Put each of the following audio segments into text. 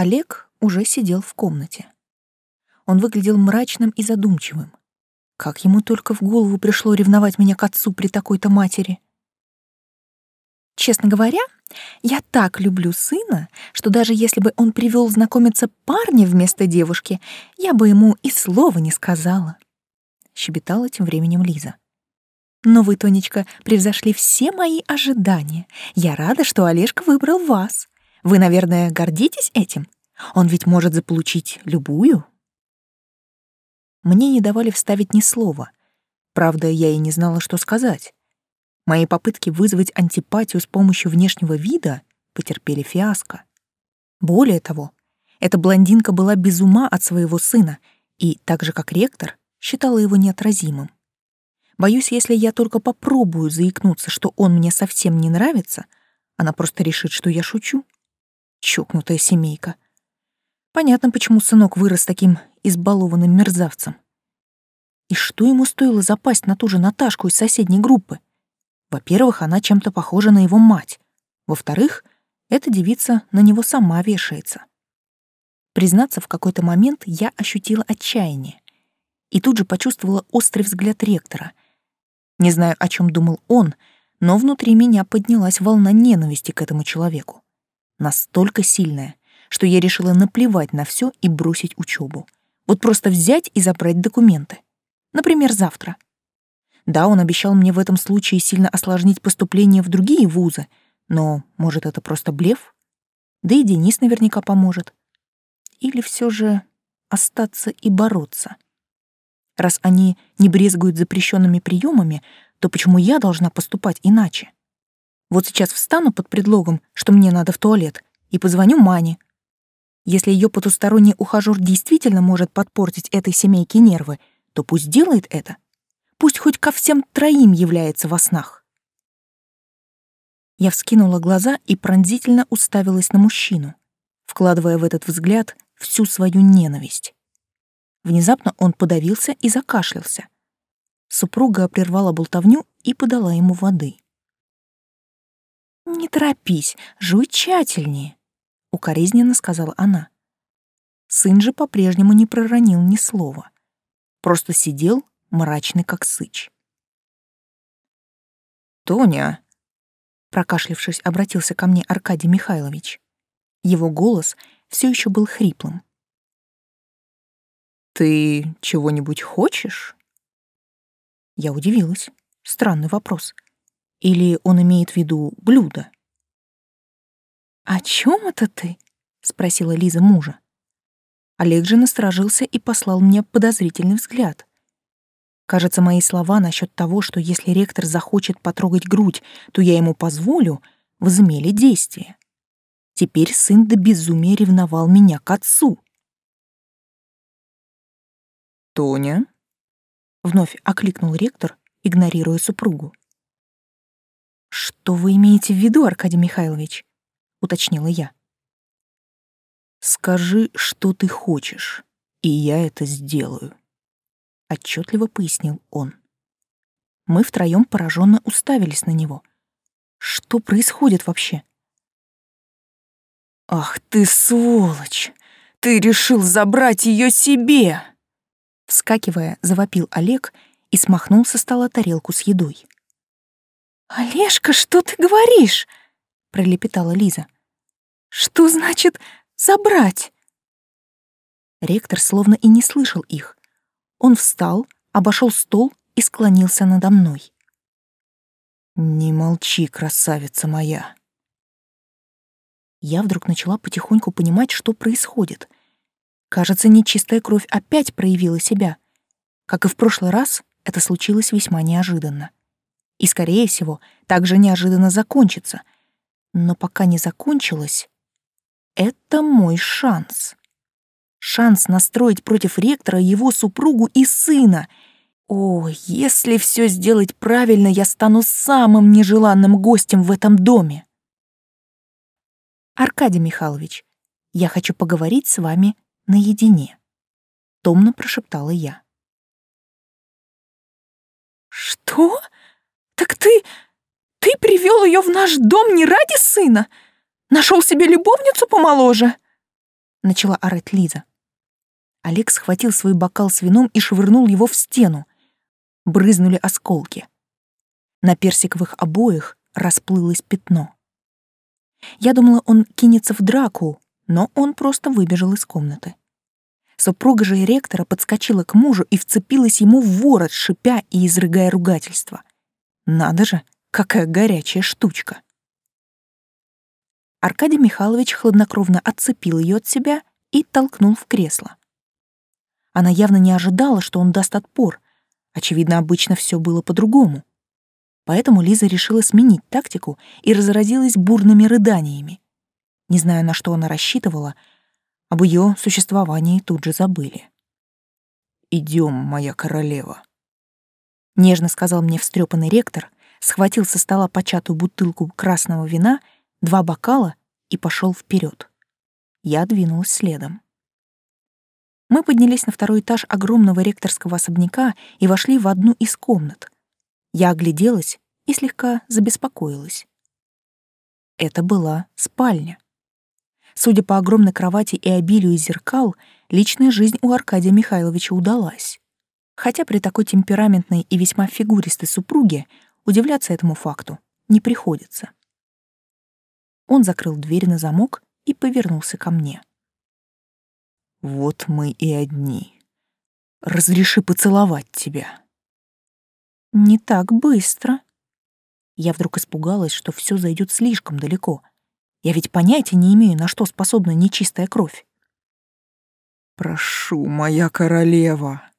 Олег уже сидел в комнате. Он выглядел мрачным и задумчивым. Как ему только в голову пришло ревновать меня к отцу при такой-то матери. Честно говоря, я так люблю сына, что даже если бы он привел знакомиться парня вместо девушки, я бы ему и слова не сказала. Щебетала тем временем Лиза. Но вы, Тонечка, превзошли все мои ожидания. Я рада, что Олежка выбрал вас. Вы, наверное, гордитесь этим? Он ведь может заполучить любую. Мне не давали вставить ни слова. Правда, я и не знала, что сказать. Мои попытки вызвать антипатию с помощью внешнего вида потерпели фиаско. Более того, эта блондинка была без ума от своего сына и, так же как ректор, считала его неотразимым. Боюсь, если я только попробую заикнуться, что он мне совсем не нравится, она просто решит, что я шучу. Чокнутая семейка. Понятно, почему сынок вырос таким избалованным мерзавцем. И что ему стоило запасть на ту же Наташку из соседней группы? Во-первых, она чем-то похожа на его мать. Во-вторых, эта девица на него сама вешается. Признаться, в какой-то момент я ощутила отчаяние. И тут же почувствовала острый взгляд ректора. Не знаю, о чем думал он, но внутри меня поднялась волна ненависти к этому человеку. Настолько сильная, что я решила наплевать на все и бросить учебу. Вот просто взять и забрать документы. Например, завтра. Да, он обещал мне в этом случае сильно осложнить поступление в другие вузы, но, может, это просто блеф? Да и Денис наверняка поможет. Или все же остаться и бороться? Раз они не брезгуют запрещенными приемами, то почему я должна поступать иначе? Вот сейчас встану под предлогом, что мне надо в туалет, и позвоню Мане, если ее потусторонний ухажёр действительно может подпортить этой семейке нервы, то пусть делает это. Пусть хоть ко всем троим является во снах. Я вскинула глаза и пронзительно уставилась на мужчину, вкладывая в этот взгляд всю свою ненависть. Внезапно он подавился и закашлялся. Супруга прервала болтовню и подала ему воды. «Не торопись, жуй тщательнее», — укоризненно сказала она. Сын же по-прежнему не проронил ни слова. Просто сидел, мрачный как сыч. «Тоня!» — прокашлившись, обратился ко мне Аркадий Михайлович. Его голос все еще был хриплым. «Ты чего-нибудь хочешь?» Я удивилась. Странный вопрос. Или он имеет в виду блюдо? «О чем это ты?» — спросила Лиза мужа. Олег же насторожился и послал мне подозрительный взгляд. Кажется, мои слова насчет того, что если ректор захочет потрогать грудь, то я ему позволю, возымели действие. Теперь сын до безумия ревновал меня к отцу. «Тоня?» — вновь окликнул ректор, игнорируя супругу. «Что вы имеете в виду, Аркадий Михайлович?» — уточнила я. «Скажи, что ты хочешь, и я это сделаю», — отчетливо пояснил он. Мы втроем пораженно уставились на него. Что происходит вообще? «Ах ты, сволочь! Ты решил забрать ее себе!» Вскакивая, завопил Олег и смахнул со стола тарелку с едой. «Олежка, что ты говоришь?» — пролепетала Лиза. «Что значит забрать?» Ректор словно и не слышал их. Он встал, обошел стол и склонился надо мной. «Не молчи, красавица моя!» Я вдруг начала потихоньку понимать, что происходит. Кажется, нечистая кровь опять проявила себя. Как и в прошлый раз, это случилось весьма неожиданно. И, скорее всего, так же неожиданно закончится — но пока не закончилось, это мой шанс. Шанс настроить против ректора его супругу и сына. О, если все сделать правильно, я стану самым нежеланным гостем в этом доме. Аркадий Михайлович, я хочу поговорить с вами наедине, томно прошептала я. Что? Так ты ты привел ее в наш дом не ради сына? Нашел себе любовницу помоложе?» начала орать Лиза. Олег схватил свой бокал с вином и швырнул его в стену. Брызнули осколки. На персиковых обоях расплылось пятно. Я думала, он кинется в драку, но он просто выбежал из комнаты. Супруга же ректора подскочила к мужу и вцепилась ему в ворот, шипя и изрыгая ругательство. Надо же, какая горячая штучка. Аркадий Михайлович хладнокровно отцепил ее от себя и толкнул в кресло. Она явно не ожидала, что он даст отпор. Очевидно, обычно все было по-другому. Поэтому Лиза решила сменить тактику и разразилась бурными рыданиями. Не зная, на что она рассчитывала, об ее существовании тут же забыли. «Идем, моя королева», — нежно сказал мне встрепанный ректор, схватил со стола початую бутылку красного вина, два бокала и пошел вперед. Я двинулась следом. Мы поднялись на второй этаж огромного ректорского особняка и вошли в одну из комнат. Я огляделась и слегка забеспокоилась. Это была спальня. Судя по огромной кровати и обилию зеркал, личная жизнь у Аркадия Михайловича удалась. Хотя при такой темпераментной и весьма фигуристой супруге удивляться этому факту не приходится. Он закрыл дверь на замок и повернулся ко мне. «Вот мы и одни. Разреши поцеловать тебя». «Не так быстро». Я вдруг испугалась, что все зайдет слишком далеко — я ведь понятия не имею, на что способна нечистая кровь. «Прошу, моя королева!»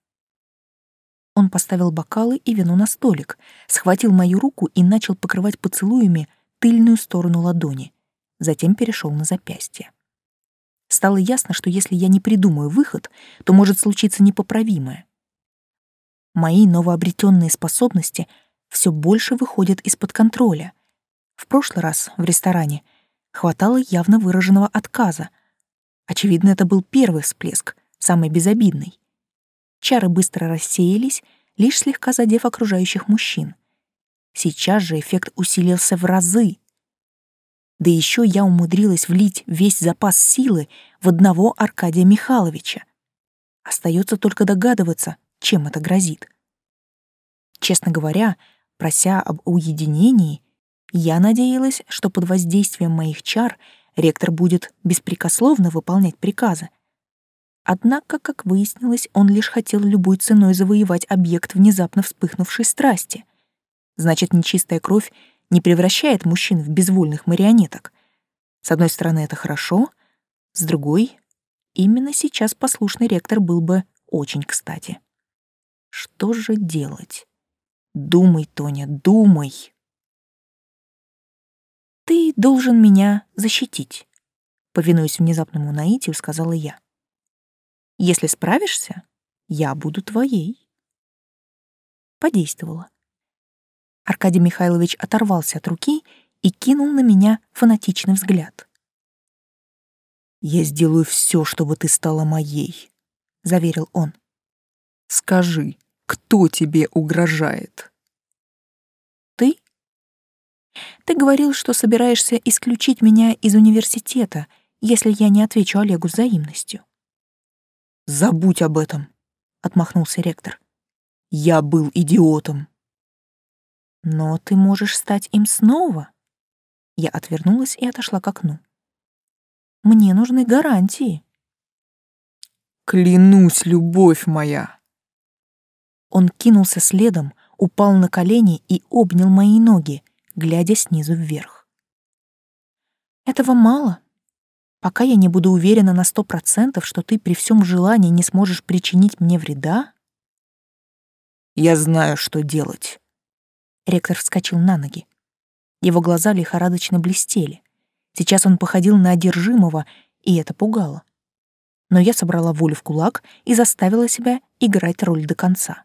Он поставил бокалы и вино на столик, схватил мою руку и начал покрывать поцелуями тыльную сторону ладони, затем перешел на запястье. Стало ясно, что если я не придумаю выход, то может случиться непоправимое. Мои новообретенные способности все больше выходят из-под контроля. В прошлый раз в ресторане хватало явно выраженного отказа. Очевидно, это был первый всплеск, самый безобидный. Чары быстро рассеялись, лишь слегка задев окружающих мужчин. Сейчас же эффект усилился в разы. Да еще я умудрилась влить весь запас силы в одного Аркадия Михайловича. Остается только догадываться, чем это грозит. Честно говоря, прося об уединении, я надеялась, что под воздействием моих чар ректор будет беспрекословно выполнять приказы. Однако, как выяснилось, он лишь хотел любой ценой завоевать объект внезапно вспыхнувшей страсти. Значит, нечистая кровь не превращает мужчин в безвольных марионеток. С одной стороны, это хорошо, с другой, именно сейчас послушный ректор был бы очень кстати. Что же делать? Думай, Тоня, думай. «Ты должен меня защитить», — повинуясь внезапному наитию, сказала я. «Если справишься, я буду твоей». Подействовало. Аркадий Михайлович оторвался от руки и кинул на меня фанатичный взгляд. «Я сделаю все, чтобы ты стала моей», — заверил он. «Скажи, кто тебе угрожает?» «Ты?» Ты говорил, что собираешься исключить меня из университета, если я не отвечу Олегу взаимностью. Забудь об этом, отмахнулся ректор. Я был идиотом. Но ты можешь стать им снова. Я отвернулась и отошла к окну. Мне нужны гарантии. Клянусь, любовь моя. Он кинулся следом, упал на колени и обнял мои ноги, глядя снизу вверх. Этого мало. Пока я не буду уверена на сто процентов, что ты при всем желании не сможешь причинить мне вреда. Я знаю, что делать. Ректор вскочил на ноги. Его глаза лихорадочно блестели. Сейчас он походил на одержимого, и это пугало. Но я собрала волю в кулак и заставила себя играть роль до конца.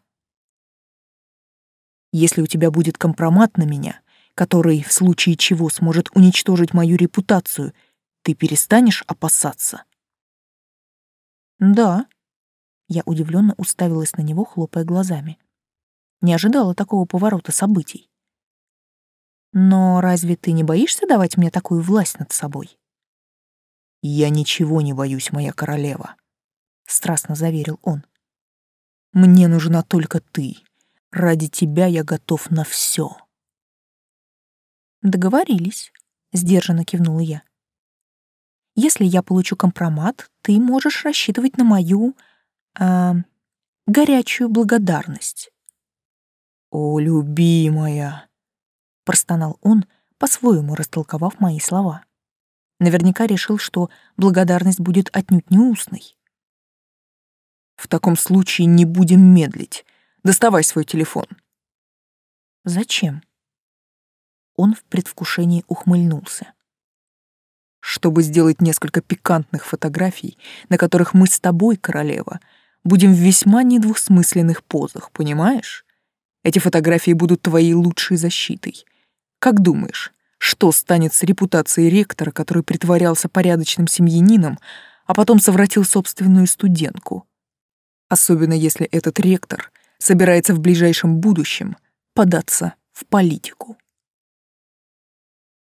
Если у тебя будет компромат на меня, который в случае чего сможет уничтожить мою репутацию, ты перестанешь опасаться? Да. Я удивленно уставилась на него, хлопая глазами. Не ожидала такого поворота событий. Но разве ты не боишься давать мне такую власть над собой? «Я ничего не боюсь, моя королева», — страстно заверил он. «Мне нужна только ты. Ради тебя я готов на все. «Договорились», — сдержанно кивнула я. «Если я получу компромат, ты можешь рассчитывать на мою... Э, горячую благодарность». «О, любимая!» — простонал он, по-своему растолковав мои слова. Наверняка решил, что благодарность будет отнюдь не устной. «В таком случае не будем медлить. Доставай свой телефон». «Зачем?» Он в предвкушении ухмыльнулся. «Чтобы сделать несколько пикантных фотографий, на которых мы с тобой, королева, будем в весьма недвусмысленных позах, понимаешь? Эти фотографии будут твоей лучшей защитой. Как думаешь, что станет с репутацией ректора, который притворялся порядочным семьянином, а потом совратил собственную студентку? Особенно если этот ректор собирается в ближайшем будущем податься в политику.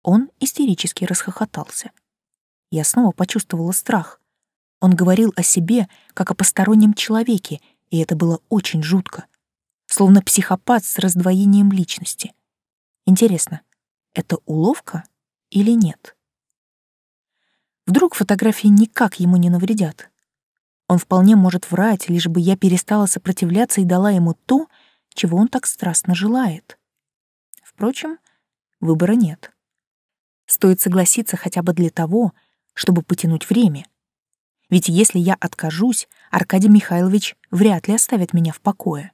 Он истерически расхохотался. Я снова почувствовала страх. Он говорил о себе, как о постороннем человеке, и это было очень жутко. Словно психопат с раздвоением личности. Интересно, это уловка или нет? Вдруг фотографии никак ему не навредят? Он вполне может врать, лишь бы я перестала сопротивляться и дала ему то, чего он так страстно желает. Впрочем, выбора нет. Стоит согласиться хотя бы для того, чтобы потянуть время. Ведь если я откажусь, Аркадий Михайлович вряд ли оставит меня в покое.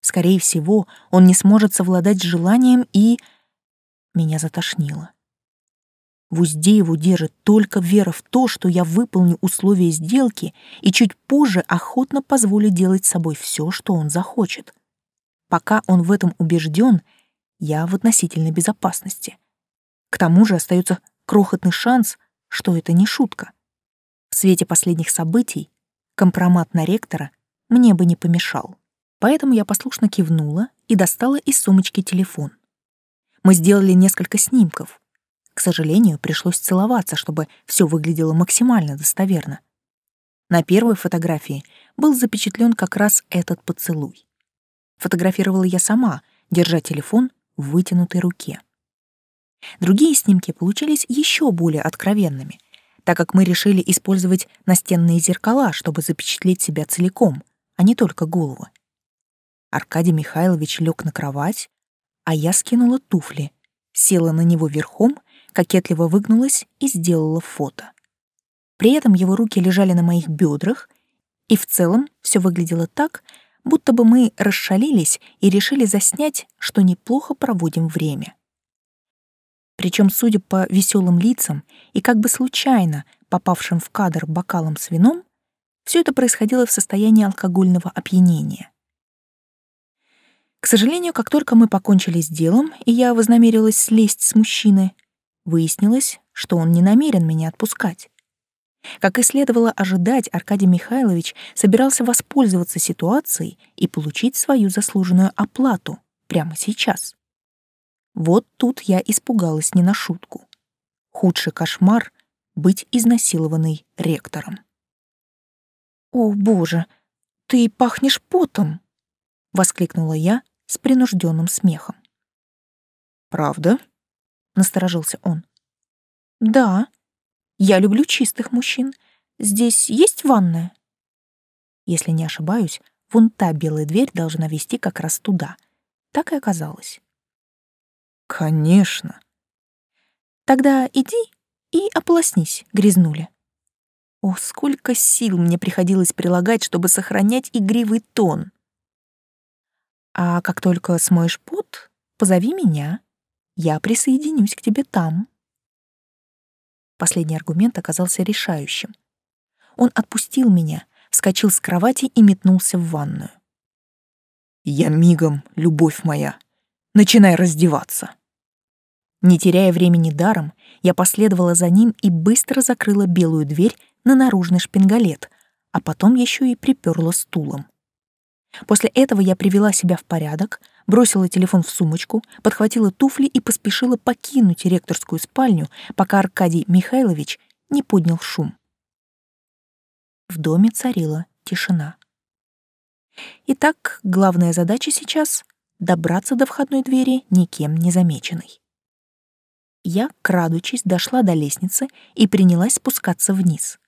Скорее всего, он не сможет совладать с желанием и... Меня затошнило. В узде его держит только вера в то, что я выполню условия сделки и чуть позже охотно позволю делать с собой все, что он захочет. Пока он в этом убежден, я в относительной безопасности. К тому же остается крохотный шанс, что это не шутка. В свете последних событий компромат на ректора мне бы не помешал. Поэтому я послушно кивнула и достала из сумочки телефон. Мы сделали несколько снимков. К сожалению, пришлось целоваться, чтобы все выглядело максимально достоверно. На первой фотографии был запечатлен как раз этот поцелуй. Фотографировала я сама, держа телефон в вытянутой руке. Другие снимки получились еще более откровенными, так как мы решили использовать настенные зеркала, чтобы запечатлеть себя целиком, а не только голову. Аркадий Михайлович лег на кровать, а я скинула туфли, села на него верхом, кокетливо выгнулась и сделала фото. При этом его руки лежали на моих бедрах, и в целом все выглядело так, будто бы мы расшалились и решили заснять, что неплохо проводим время. Причем, судя по веселым лицам и как бы случайно попавшим в кадр бокалом с вином, все это происходило в состоянии алкогольного опьянения. К сожалению, как только мы покончили с делом, и я вознамерилась слезть с мужчины, выяснилось, что он не намерен меня отпускать. Как и следовало ожидать, Аркадий Михайлович собирался воспользоваться ситуацией и получить свою заслуженную оплату прямо сейчас. Вот тут я испугалась не на шутку. Худший кошмар — быть изнасилованной ректором. «О, боже, ты пахнешь потом!» — воскликнула я с принужденным смехом. «Правда?» — насторожился он. «Да, я люблю чистых мужчин. Здесь есть ванная?» Если не ошибаюсь, вон та белая дверь должна вести как раз туда. Так и оказалось. Конечно. Тогда иди и ополоснись, грязнуля. О, сколько сил мне приходилось прилагать, чтобы сохранять игривый тон. А как только смоешь пот, позови меня. Я присоединюсь к тебе там. Последний аргумент оказался решающим. Он отпустил меня, вскочил с кровати и метнулся в ванную. «Я мигом, любовь моя. Начинай раздеваться». Не теряя времени даром, я последовала за ним и быстро закрыла белую дверь на наружный шпингалет, а потом еще и приперла стулом. После этого я привела себя в порядок, бросила телефон в сумочку, подхватила туфли и поспешила покинуть ректорскую спальню, пока Аркадий Михайлович не поднял шум. В доме царила тишина. Итак, главная задача сейчас — добраться до входной двери никем не замеченной. Я, крадучись, дошла до лестницы и принялась спускаться вниз.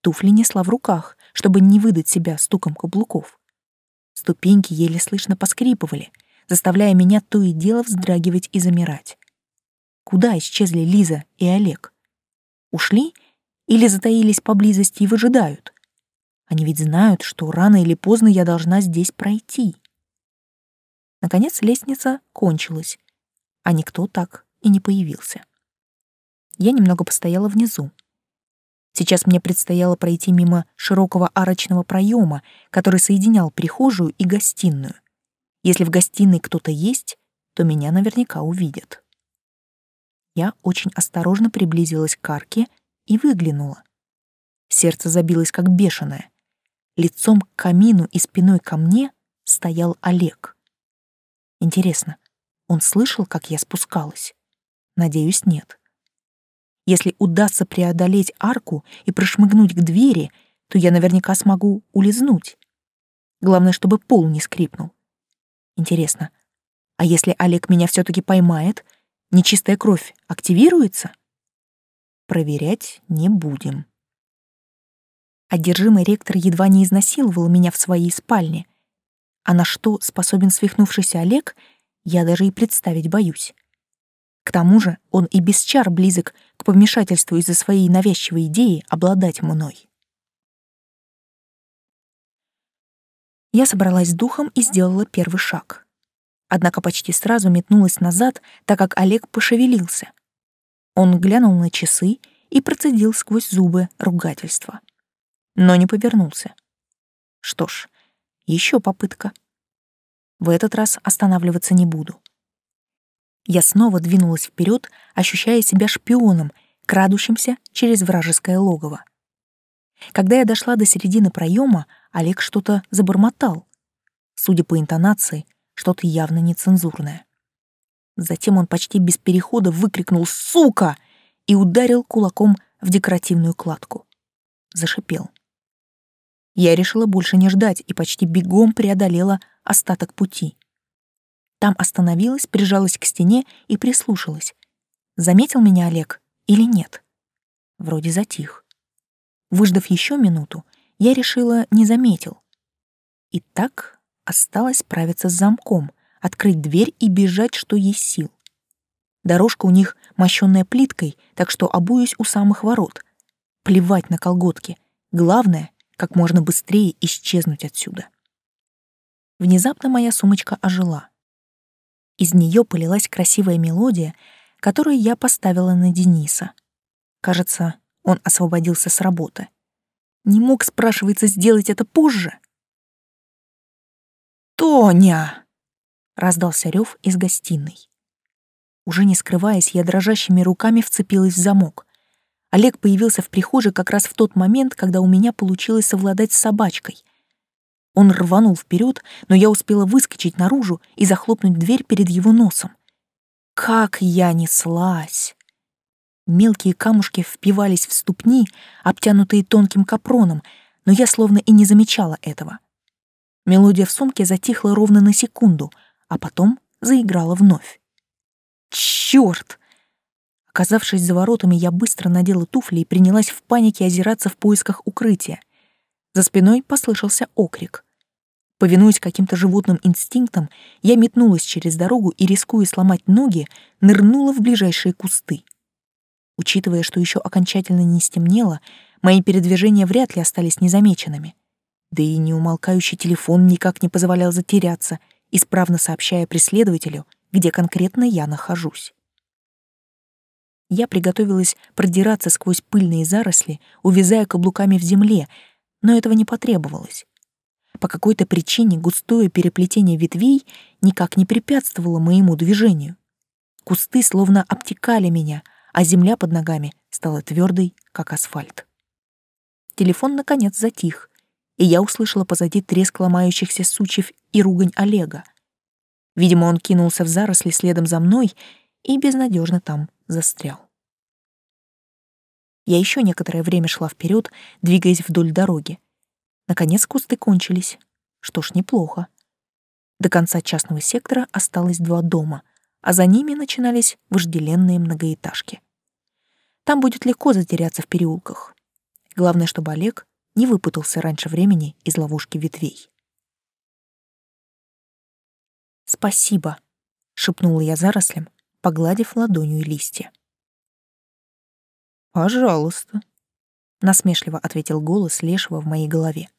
Туфли несла в руках, чтобы не выдать себя стуком каблуков. Ступеньки еле слышно поскрипывали, заставляя меня то и дело вздрагивать и замирать. Куда исчезли Лиза и Олег? Ушли или затаились поблизости и выжидают? Они ведь знают, что рано или поздно я должна здесь пройти. Наконец лестница кончилась, а никто так и не появился. Я немного постояла внизу. Сейчас мне предстояло пройти мимо широкого арочного проема, который соединял прихожую и гостиную. Если в гостиной кто-то есть, то меня наверняка увидят. Я очень осторожно приблизилась к арке и выглянула. Сердце забилось как бешеное. Лицом к камину и спиной ко мне стоял Олег. Интересно, он слышал, как я спускалась? Надеюсь, нет. Если удастся преодолеть арку и прошмыгнуть к двери, то я наверняка смогу улизнуть. Главное, чтобы пол не скрипнул. Интересно, а если Олег меня все таки поймает, нечистая кровь активируется? Проверять не будем. Одержимый ректор едва не изнасиловал меня в своей спальне. А на что способен свихнувшийся Олег, я даже и представить боюсь. К тому же он и без чар близок к помешательству из-за своей навязчивой идеи обладать мной. Я собралась с духом и сделала первый шаг. Однако почти сразу метнулась назад, так как Олег пошевелился. Он глянул на часы и процедил сквозь зубы ругательства но не повернулся. Что ж, еще попытка. В этот раз останавливаться не буду. Я снова двинулась вперед, ощущая себя шпионом, крадущимся через вражеское логово. Когда я дошла до середины проема, Олег что-то забормотал. Судя по интонации, что-то явно нецензурное. Затем он почти без перехода выкрикнул «Сука!» и ударил кулаком в декоративную кладку. Зашипел. Я решила больше не ждать и почти бегом преодолела остаток пути. Там остановилась, прижалась к стене и прислушалась. Заметил меня Олег или нет? Вроде затих. Выждав еще минуту, я решила, не заметил. И так осталось справиться с замком, открыть дверь и бежать, что есть сил. Дорожка у них мощенная плиткой, так что обуюсь у самых ворот. Плевать на колготки. Главное как можно быстрее исчезнуть отсюда. Внезапно моя сумочка ожила. Из нее полилась красивая мелодия, которую я поставила на Дениса. Кажется, он освободился с работы. Не мог, спрашивается, сделать это позже? «Тоня!» — раздался рев из гостиной. Уже не скрываясь, я дрожащими руками вцепилась в замок. Олег появился в прихожей как раз в тот момент, когда у меня получилось совладать с собачкой. Он рванул вперед, но я успела выскочить наружу и захлопнуть дверь перед его носом. Как я неслась! Мелкие камушки впивались в ступни, обтянутые тонким капроном, но я словно и не замечала этого. Мелодия в сумке затихла ровно на секунду, а потом заиграла вновь. Чёрт! Оказавшись за воротами, я быстро надела туфли и принялась в панике озираться в поисках укрытия. За спиной послышался окрик. Повинуясь каким-то животным инстинктам, я метнулась через дорогу и, рискуя сломать ноги, нырнула в ближайшие кусты. Учитывая, что еще окончательно не стемнело, мои передвижения вряд ли остались незамеченными. Да и неумолкающий телефон никак не позволял затеряться, исправно сообщая преследователю, где конкретно я нахожусь. Я приготовилась продираться сквозь пыльные заросли, увязая каблуками в земле, но этого не потребовалось. По какой-то причине густое переплетение ветвей никак не препятствовало моему движению. Кусты словно обтекали меня, а земля под ногами стала твердой, как асфальт. Телефон, наконец, затих, и я услышала позади треск ломающихся сучьев и ругань Олега. Видимо, он кинулся в заросли следом за мной и безнадежно там застрял. Я еще некоторое время шла вперед, двигаясь вдоль дороги. Наконец кусты кончились. Что ж, неплохо. До конца частного сектора осталось два дома, а за ними начинались вожделенные многоэтажки. Там будет легко затеряться в переулках. Главное, чтобы Олег не выпутался раньше времени из ловушки ветвей. «Спасибо», — шепнула я зарослям, погладив ладонью листья. «Пожалуйста», — насмешливо ответил голос Лешего в моей голове.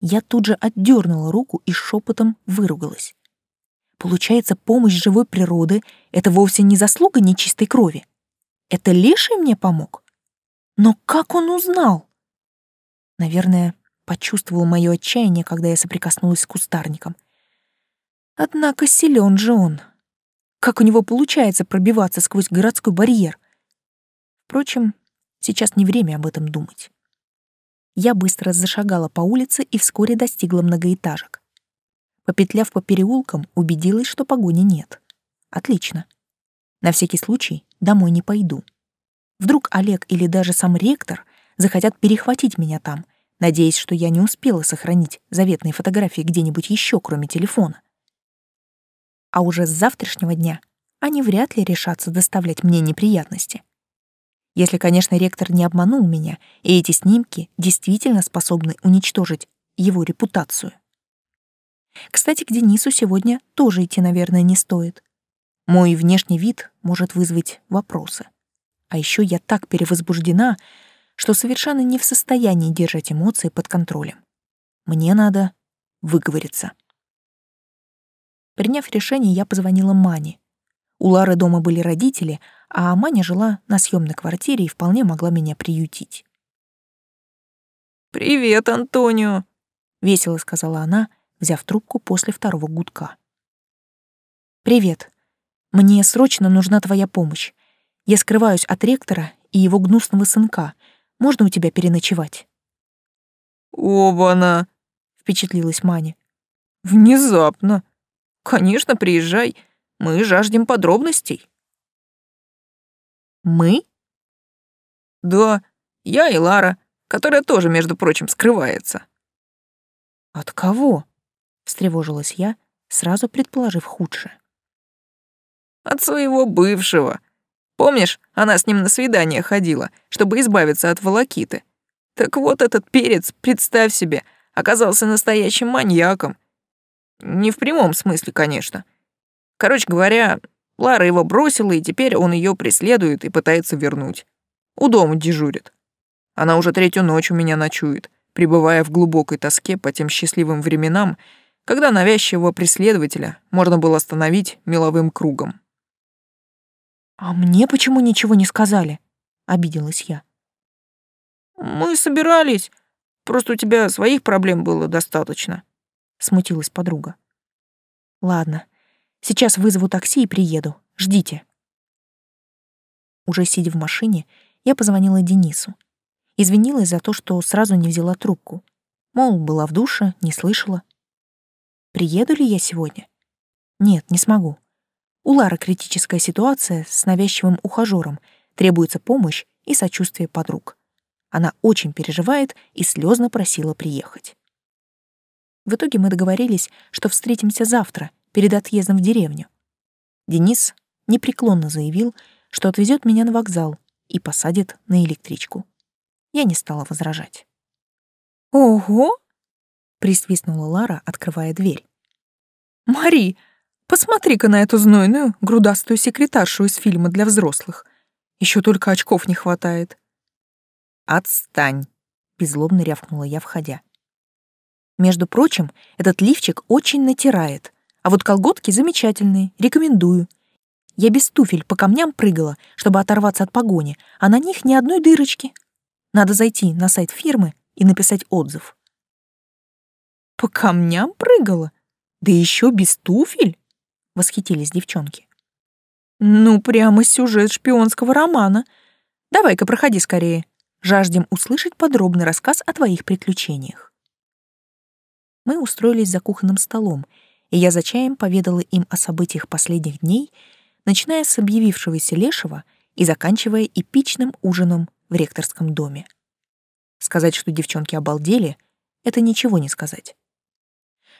Я тут же отдернула руку и шепотом выругалась. Получается, помощь живой природы — это вовсе не заслуга нечистой крови. Это Леший мне помог? Но как он узнал? Наверное, почувствовал мое отчаяние, когда я соприкоснулась с кустарником. Однако силен же он. Как у него получается пробиваться сквозь городской барьер? Впрочем, сейчас не время об этом думать. Я быстро зашагала по улице и вскоре достигла многоэтажек. Попетляв по переулкам, убедилась, что погони нет. Отлично. На всякий случай домой не пойду. Вдруг Олег или даже сам ректор захотят перехватить меня там, надеясь, что я не успела сохранить заветные фотографии где-нибудь еще, кроме телефона а уже с завтрашнего дня они вряд ли решатся доставлять мне неприятности. Если, конечно, ректор не обманул меня, и эти снимки действительно способны уничтожить его репутацию. Кстати, к Денису сегодня тоже идти, наверное, не стоит. Мой внешний вид может вызвать вопросы. А еще я так перевозбуждена, что совершенно не в состоянии держать эмоции под контролем. Мне надо выговориться. Приняв решение, я позвонила Мане. У Лары дома были родители, а Маня жила на съемной квартире и вполне могла меня приютить. «Привет, Антонио!» — весело сказала она, взяв трубку после второго гудка. «Привет. Мне срочно нужна твоя помощь. Я скрываюсь от ректора и его гнусного сынка. Можно у тебя переночевать?» «Оба-на!» — впечатлилась Маня. «Внезапно. Конечно, приезжай. Мы жаждем подробностей. Мы? Да, я и Лара, которая тоже, между прочим, скрывается. От кого? встревожилась я, сразу предположив худшее. От своего бывшего. Помнишь, она с ним на свидание ходила, чтобы избавиться от волокиты. Так вот этот перец, представь себе, оказался настоящим маньяком не в прямом смысле, конечно. Короче говоря, Лара его бросила, и теперь он ее преследует и пытается вернуть. У дома дежурит. Она уже третью ночь у меня ночует, пребывая в глубокой тоске по тем счастливым временам, когда навязчивого преследователя можно было остановить меловым кругом. «А мне почему ничего не сказали?» — обиделась я. «Мы собирались. Просто у тебя своих проблем было достаточно», — смутилась подруга. «Ладно, сейчас вызову такси и приеду. Ждите». Уже сидя в машине, я позвонила Денису. Извинилась за то, что сразу не взяла трубку. Мол, была в душе, не слышала. Приеду ли я сегодня? Нет, не смогу. У Лары критическая ситуация с навязчивым ухажером, требуется помощь и сочувствие подруг. Она очень переживает и слезно просила приехать. В итоге мы договорились, что встретимся завтра, перед отъездом в деревню. Денис непреклонно заявил, что отвезет меня на вокзал и посадит на электричку. Я не стала возражать. «Ого!» — присвистнула Лара, открывая дверь. «Мари, посмотри-ка на эту знойную, грудастую секретаршу из фильма для взрослых. Еще только очков не хватает». «Отстань!» — беззлобно рявкнула я, входя. Между прочим, этот лифчик очень натирает, а вот колготки замечательные, рекомендую. Я без туфель по камням прыгала, чтобы оторваться от погони, а на них ни одной дырочки. Надо зайти на сайт фирмы и написать отзыв. По камням прыгала? Да еще без туфель? Восхитились девчонки. Ну, прямо сюжет шпионского романа. Давай-ка проходи скорее. Жаждем услышать подробный рассказ о твоих приключениях. Мы устроились за кухонным столом, и я за чаем поведала им о событиях последних дней, начиная с объявившегося Лешего и заканчивая эпичным ужином в ректорском доме. Сказать, что девчонки обалдели, это ничего не сказать.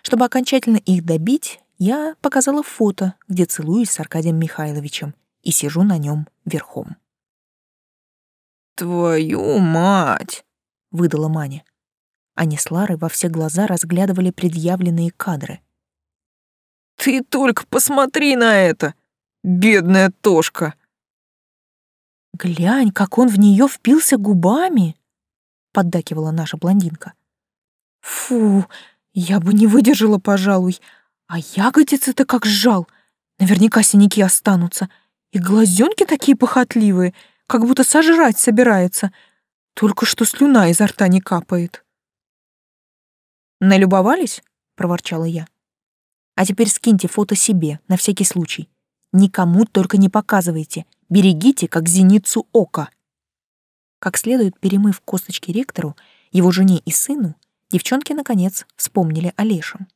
Чтобы окончательно их добить, я показала фото, где целуюсь с Аркадием Михайловичем и сижу на нем верхом. «Твою мать!» — выдала Маня. Они с Ларой во все глаза разглядывали предъявленные кадры. «Ты только посмотри на это! Бедная Тошка!» «Глянь, как он в нее впился губами!» — поддакивала наша блондинка. «Фу, я бы не выдержала, пожалуй. А ягодицы-то как сжал. Наверняка синяки останутся. И глазенки такие похотливые, как будто сожрать собирается. Только что слюна изо рта не капает». «Налюбовались?» — проворчала я. «А теперь скиньте фото себе, на всякий случай. Никому только не показывайте. Берегите, как зеницу ока». Как следует перемыв косточки ректору, его жене и сыну, девчонки, наконец, вспомнили о Лешем.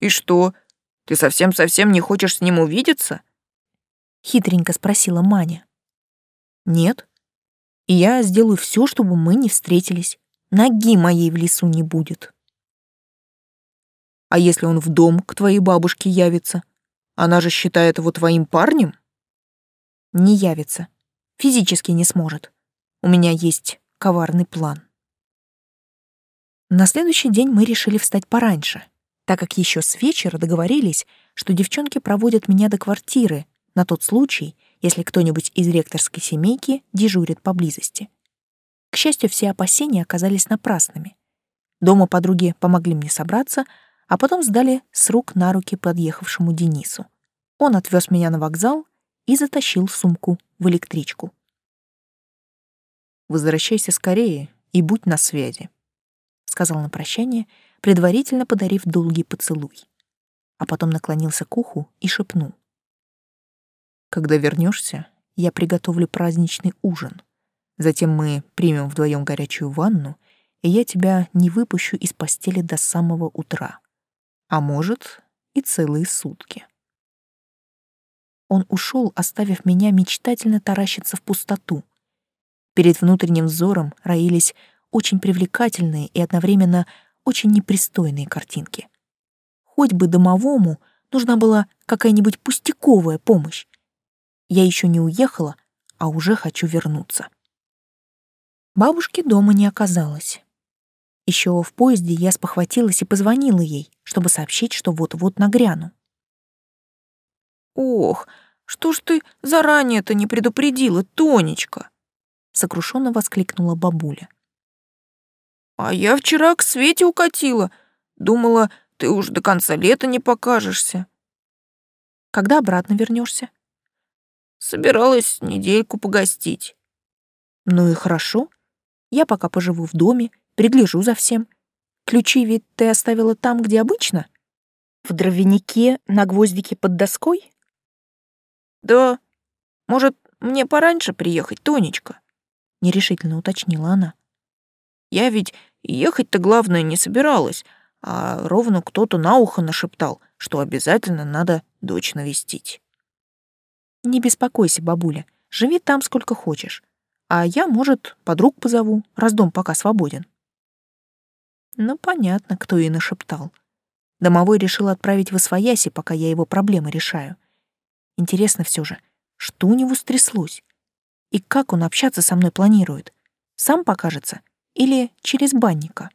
«И что, ты совсем-совсем не хочешь с ним увидеться?» — хитренько спросила Маня. «Нет. И я сделаю все, чтобы мы не встретились. Ноги моей в лесу не будет». «А если он в дом к твоей бабушке явится? Она же считает его твоим парнем?» «Не явится. Физически не сможет. У меня есть коварный план». На следующий день мы решили встать пораньше, так как еще с вечера договорились, что девчонки проводят меня до квартиры на тот случай, если кто-нибудь из ректорской семейки дежурит поблизости. К счастью, все опасения оказались напрасными. Дома подруги помогли мне собраться, а потом сдали с рук на руки подъехавшему Денису. Он отвез меня на вокзал и затащил сумку в электричку. «Возвращайся скорее и будь на связи», сказал на прощание, предварительно подарив долгий поцелуй. А потом наклонился к уху и шепнул. «Когда вернешься, я приготовлю праздничный ужин. Затем мы примем вдвоем горячую ванну, и я тебя не выпущу из постели до самого утра. А может, и целые сутки». Он ушел, оставив меня мечтательно таращиться в пустоту. Перед внутренним взором роились очень привлекательные и одновременно очень непристойные картинки. Хоть бы домовому нужна была какая-нибудь пустяковая помощь. Я еще не уехала, а уже хочу вернуться. Бабушки дома не оказалось. Еще в поезде я спохватилась и позвонила ей, чтобы сообщить, что вот-вот нагряну. «Ох, что ж ты заранее-то не предупредила, Тонечка?» — сокрушенно воскликнула бабуля. А я вчера к Свете укатила. Думала, ты уж до конца лета не покажешься. Когда обратно вернешься? Собиралась недельку погостить. Ну и хорошо. Я пока поживу в доме, пригляжу за всем. Ключи ведь ты оставила там, где обычно? В дровянике на гвоздике под доской? Да. Может, мне пораньше приехать, Тонечка? Нерешительно уточнила она. Я ведь ехать-то, главное, не собиралась, а ровно кто-то на ухо нашептал, что обязательно надо дочь навестить. Не беспокойся, бабуля, живи там сколько хочешь. А я, может, подруг позову, раз дом пока свободен. Ну, понятно, кто и нашептал. Домовой решил отправить в Освояси, пока я его проблемы решаю. Интересно все же, что у него стряслось? И как он общаться со мной планирует? Сам покажется или через банника.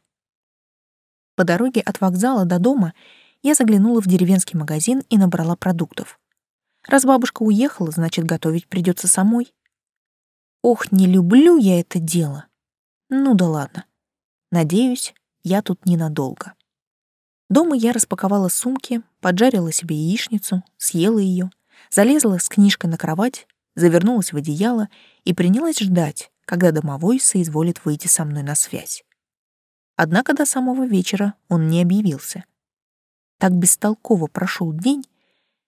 По дороге от вокзала до дома я заглянула в деревенский магазин и набрала продуктов. Раз бабушка уехала, значит, готовить придется самой. Ох, не люблю я это дело. Ну да ладно. Надеюсь, я тут ненадолго. Дома я распаковала сумки, поджарила себе яичницу, съела ее, залезла с книжкой на кровать, завернулась в одеяло и принялась ждать, когда домовой соизволит выйти со мной на связь. Однако до самого вечера он не объявился. Так бестолково прошел день.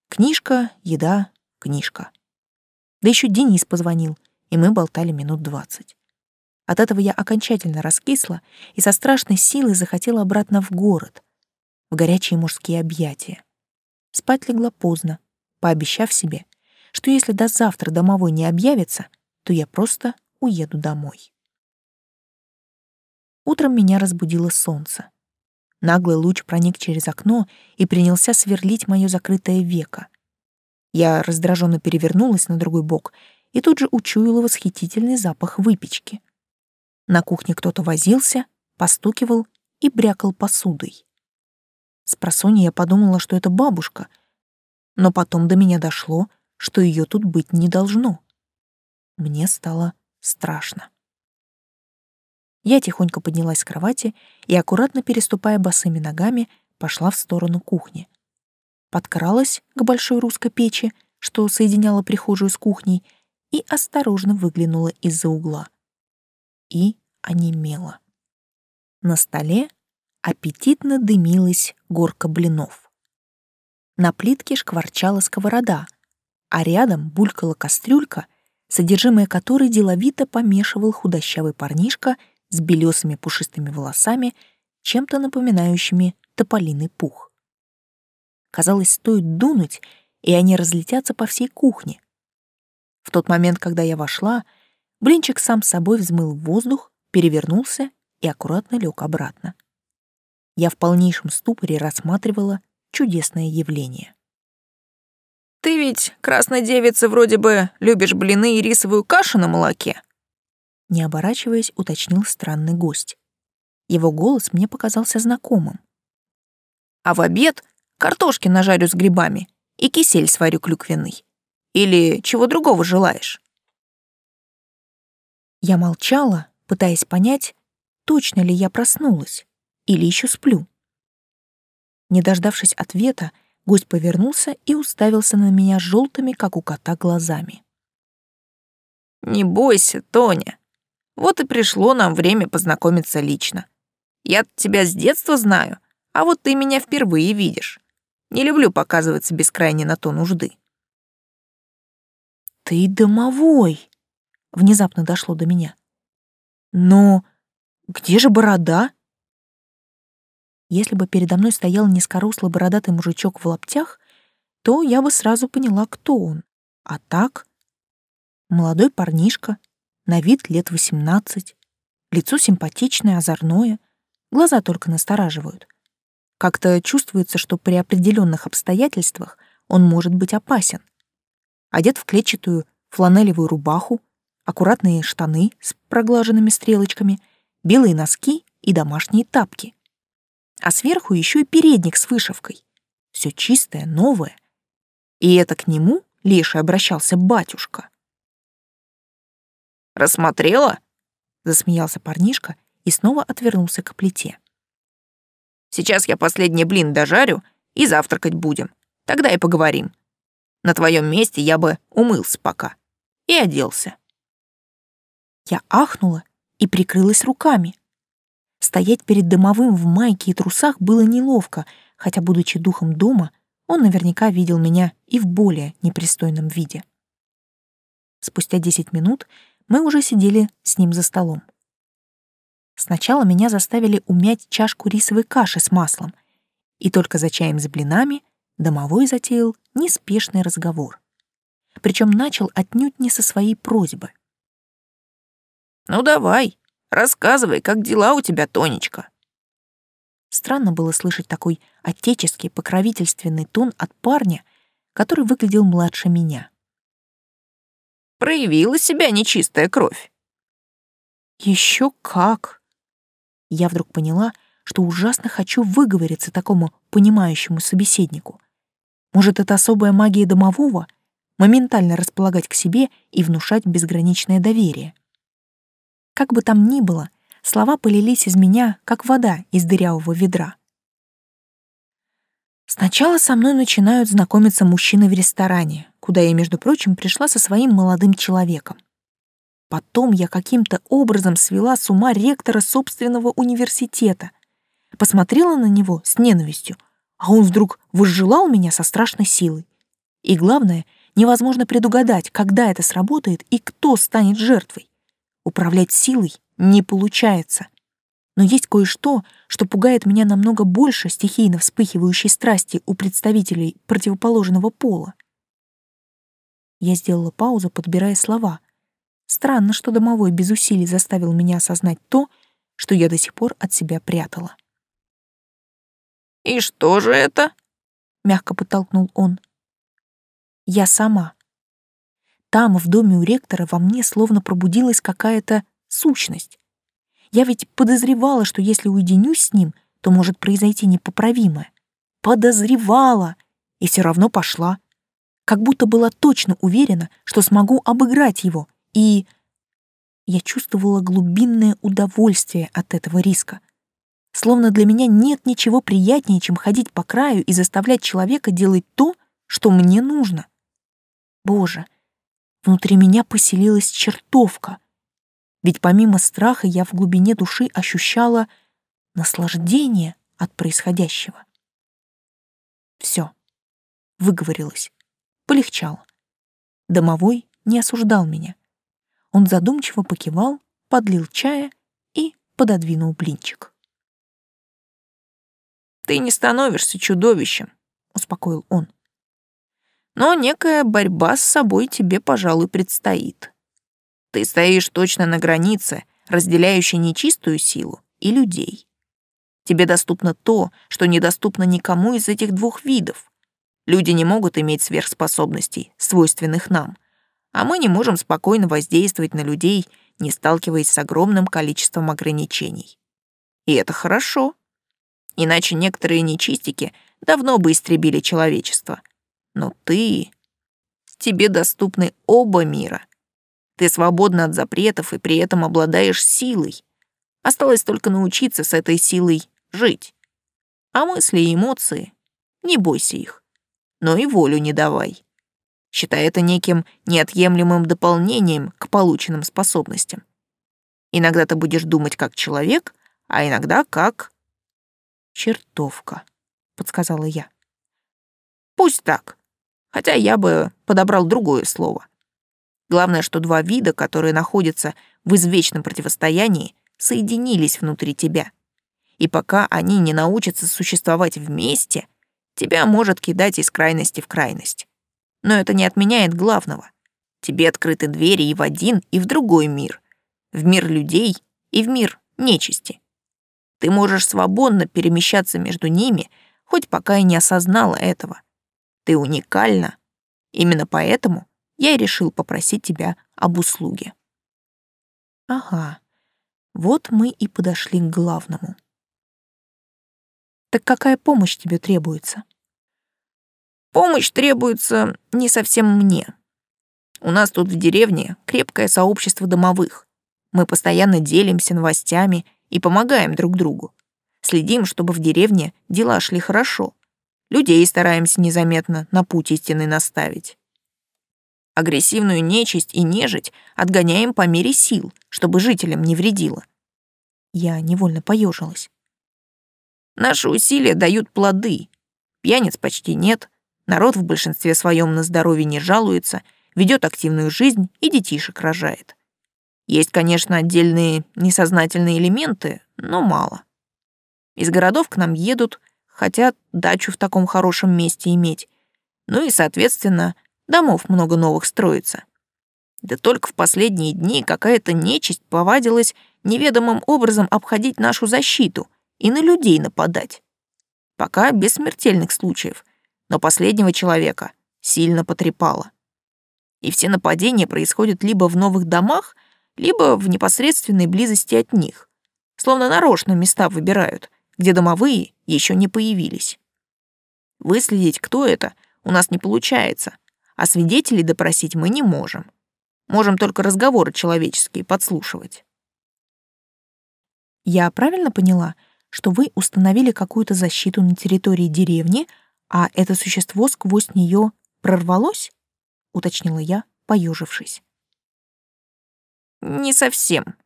Книжка, еда, книжка. Да еще Денис позвонил, и мы болтали минут двадцать. От этого я окончательно раскисла и со страшной силой захотела обратно в город, в горячие мужские объятия. Спать легла поздно, пообещав себе, что если до завтра домовой не объявится, то я просто уеду домой. Утром меня разбудило солнце. Наглый луч проник через окно и принялся сверлить мое закрытое веко. Я раздраженно перевернулась на другой бок и тут же учуяла восхитительный запах выпечки. На кухне кто-то возился, постукивал и брякал посудой. С просонья я подумала, что это бабушка, но потом до меня дошло, что ее тут быть не должно. Мне стало страшно. Я тихонько поднялась с кровати и, аккуратно переступая босыми ногами, пошла в сторону кухни. Подкралась к большой русской печи, что соединяла прихожую с кухней, и осторожно выглянула из-за угла. И онемела. На столе аппетитно дымилась горка блинов. На плитке шкварчала сковорода, а рядом булькала кастрюлька, содержимое которой деловито помешивал худощавый парнишка — с белесыми пушистыми волосами, чем-то напоминающими тополиный пух. Казалось, стоит дунуть, и они разлетятся по всей кухне. В тот момент, когда я вошла, блинчик сам собой взмыл в воздух, перевернулся и аккуратно лег обратно. Я в полнейшем ступоре рассматривала чудесное явление. «Ты ведь, красная девица, вроде бы любишь блины и рисовую кашу на молоке?» не оборачиваясь, уточнил странный гость. Его голос мне показался знакомым. «А в обед картошки нажарю с грибами и кисель сварю клюквенный. Или чего другого желаешь?» Я молчала, пытаясь понять, точно ли я проснулась или еще сплю. Не дождавшись ответа, гость повернулся и уставился на меня желтыми, как у кота, глазами. «Не бойся, Тоня. Вот и пришло нам время познакомиться лично. Я тебя с детства знаю, а вот ты меня впервые видишь. Не люблю показываться без крайней на то нужды. Ты домовой, внезапно дошло до меня. Но где же борода? Если бы передо мной стоял низкорослый бородатый мужичок в лаптях, то я бы сразу поняла, кто он. А так, молодой парнишка, на вид лет 18, лицо симпатичное, озорное, глаза только настораживают. Как-то чувствуется, что при определенных обстоятельствах он может быть опасен. Одет в клетчатую фланелевую рубаху, аккуратные штаны с проглаженными стрелочками, белые носки и домашние тапки. А сверху еще и передник с вышивкой. Все чистое, новое. И это к нему Леша обращался батюшка. Рассмотрела?» Засмеялся парнишка и снова отвернулся к плите. «Сейчас я последний блин дожарю и завтракать будем. Тогда и поговорим. На твоем месте я бы умылся пока и оделся». Я ахнула и прикрылась руками. Стоять перед домовым в майке и трусах было неловко, хотя, будучи духом дома, он наверняка видел меня и в более непристойном виде. Спустя десять минут мы уже сидели с ним за столом. Сначала меня заставили умять чашку рисовой каши с маслом, и только за чаем с блинами домовой затеял неспешный разговор. Причем начал отнюдь не со своей просьбы. «Ну давай, рассказывай, как дела у тебя, Тонечка?» Странно было слышать такой отеческий покровительственный тон от парня, который выглядел младше меня проявила себя нечистая кровь. Еще как! Я вдруг поняла, что ужасно хочу выговориться такому понимающему собеседнику. Может, это особая магия домового — моментально располагать к себе и внушать безграничное доверие. Как бы там ни было, слова полились из меня, как вода из дырявого ведра. Сначала со мной начинают знакомиться мужчины в ресторане, куда я, между прочим, пришла со своим молодым человеком. Потом я каким-то образом свела с ума ректора собственного университета. Посмотрела на него с ненавистью, а он вдруг возжелал меня со страшной силой. И главное, невозможно предугадать, когда это сработает и кто станет жертвой. Управлять силой не получается. Но есть кое-что, что пугает меня намного больше стихийно вспыхивающей страсти у представителей противоположного пола. Я сделала паузу, подбирая слова, Странно, что домовой без усилий заставил меня осознать то, что я до сих пор от себя прятала. «И что же это?» — мягко подтолкнул он. «Я сама. Там, в доме у ректора, во мне словно пробудилась какая-то сущность. Я ведь подозревала, что если уединюсь с ним, то может произойти непоправимое. Подозревала и все равно пошла. Как будто была точно уверена, что смогу обыграть его, и... Я чувствовала глубинное удовольствие от этого риска. Словно для меня нет ничего приятнее, чем ходить по краю и заставлять человека делать то, что мне нужно. Боже, внутри меня поселилась чертовка. Ведь помимо страха я в глубине души ощущала наслаждение от происходящего. Все, выговорилась, полегчало. Домовой не осуждал меня. Он задумчиво покивал, подлил чая и пододвинул блинчик. «Ты не становишься чудовищем», — успокоил он. «Но некая борьба с собой тебе, пожалуй, предстоит. Ты стоишь точно на границе, разделяющей нечистую силу и людей. Тебе доступно то, что недоступно никому из этих двух видов. Люди не могут иметь сверхспособностей, свойственных нам, а мы не можем спокойно воздействовать на людей, не сталкиваясь с огромным количеством ограничений. И это хорошо. Иначе некоторые нечистики давно бы истребили человечество. Но ты... Тебе доступны оба мира. Ты свободна от запретов и при этом обладаешь силой. Осталось только научиться с этой силой жить. А мысли и эмоции, не бойся их, но и волю не давай. Считай это неким неотъемлемым дополнением к полученным способностям. Иногда ты будешь думать как человек, а иногда как... «Чертовка», — подсказала я. «Пусть так, хотя я бы подобрал другое слово. Главное, что два вида, которые находятся в извечном противостоянии, соединились внутри тебя и пока они не научатся существовать вместе, тебя может кидать из крайности в крайность. Но это не отменяет главного. Тебе открыты двери и в один, и в другой мир. В мир людей и в мир нечисти. Ты можешь свободно перемещаться между ними, хоть пока и не осознала этого. Ты уникальна. Именно поэтому я и решил попросить тебя об услуге. Ага, вот мы и подошли к главному. Так какая помощь тебе требуется? Помощь требуется не совсем мне. У нас тут в деревне крепкое сообщество домовых. Мы постоянно делимся новостями и помогаем друг другу. Следим, чтобы в деревне дела шли хорошо. Людей стараемся незаметно на путь истины наставить. Агрессивную нечисть и нежить отгоняем по мере сил, чтобы жителям не вредило. Я невольно поежилась. Наши усилия дают плоды. Пьяниц почти нет, народ в большинстве своем на здоровье не жалуется, ведет активную жизнь и детишек рожает. Есть, конечно, отдельные несознательные элементы, но мало. Из городов к нам едут, хотят дачу в таком хорошем месте иметь. Ну и, соответственно, домов много новых строится. Да только в последние дни какая-то нечисть повадилась неведомым образом обходить нашу защиту и на людей нападать. Пока без смертельных случаев, но последнего человека сильно потрепало. И все нападения происходят либо в новых домах, либо в непосредственной близости от них. Словно нарочно места выбирают, где домовые еще не появились. Выследить, кто это, у нас не получается, а свидетелей допросить мы не можем. Можем только разговоры человеческие подслушивать. Я правильно поняла, что вы установили какую-то защиту на территории деревни, а это существо сквозь нее прорвалось? уточнила я, поежившись. Не совсем.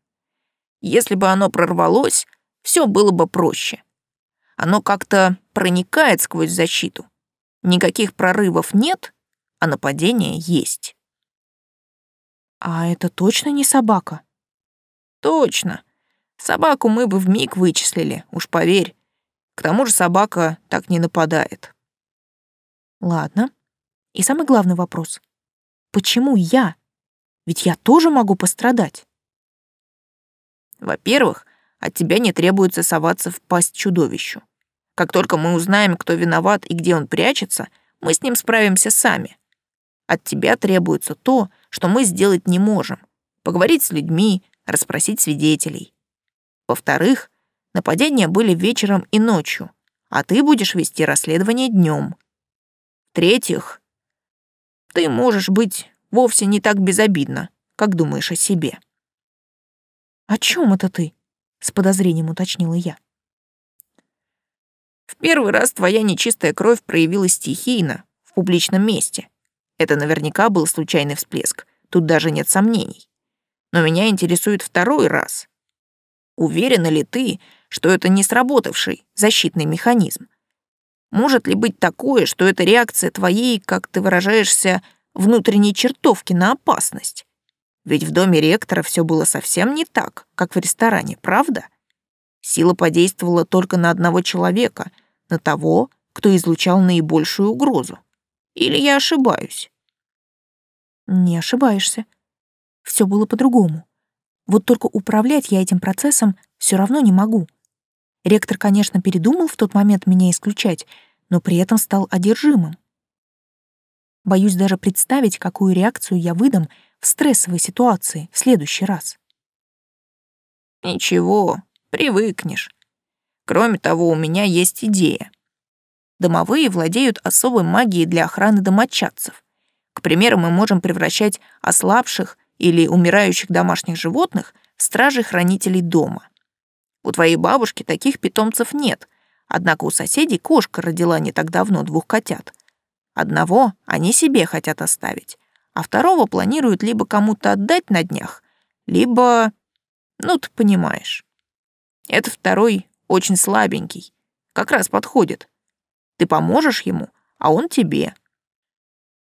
Если бы оно прорвалось, все было бы проще. Оно как-то проникает сквозь защиту. Никаких прорывов нет, а нападение есть. А это точно не собака? Точно. Собаку мы бы вмиг вычислили, уж поверь. К тому же собака так не нападает. Ладно. И самый главный вопрос. Почему я? Ведь я тоже могу пострадать. Во-первых, от тебя не требуется соваться в пасть чудовищу. Как только мы узнаем, кто виноват и где он прячется, мы с ним справимся сами. От тебя требуется то, что мы сделать не можем. Поговорить с людьми, расспросить свидетелей. Во-вторых, нападения были вечером и ночью, а ты будешь вести расследование днем. В-третьих, ты можешь быть вовсе не так безобидна, как думаешь о себе. «О чем это ты?» — с подозрением уточнила я. В первый раз твоя нечистая кровь проявилась стихийно, в публичном месте. Это наверняка был случайный всплеск, тут даже нет сомнений. Но меня интересует второй раз. Уверена ли ты, что это не сработавший защитный механизм? Может ли быть такое, что это реакция твоей, как ты выражаешься, внутренней чертовки на опасность? Ведь в доме ректора все было совсем не так, как в ресторане, правда? Сила подействовала только на одного человека, на того, кто излучал наибольшую угрозу. Или я ошибаюсь? Не ошибаешься. Все было по-другому. Вот только управлять я этим процессом все равно не могу. Ректор, конечно, передумал в тот момент меня исключать, но при этом стал одержимым. Боюсь даже представить, какую реакцию я выдам в стрессовой ситуации в следующий раз. Ничего, привыкнешь. Кроме того, у меня есть идея. Домовые владеют особой магией для охраны домочадцев. К примеру, мы можем превращать ослабших или умирающих домашних животных в стражей-хранителей дома. У твоей бабушки таких питомцев нет, однако у соседей кошка родила не так давно двух котят. Одного они себе хотят оставить, а второго планируют либо кому-то отдать на днях, либо... Ну, ты понимаешь. Это второй очень слабенький, как раз подходит. Ты поможешь ему, а он тебе.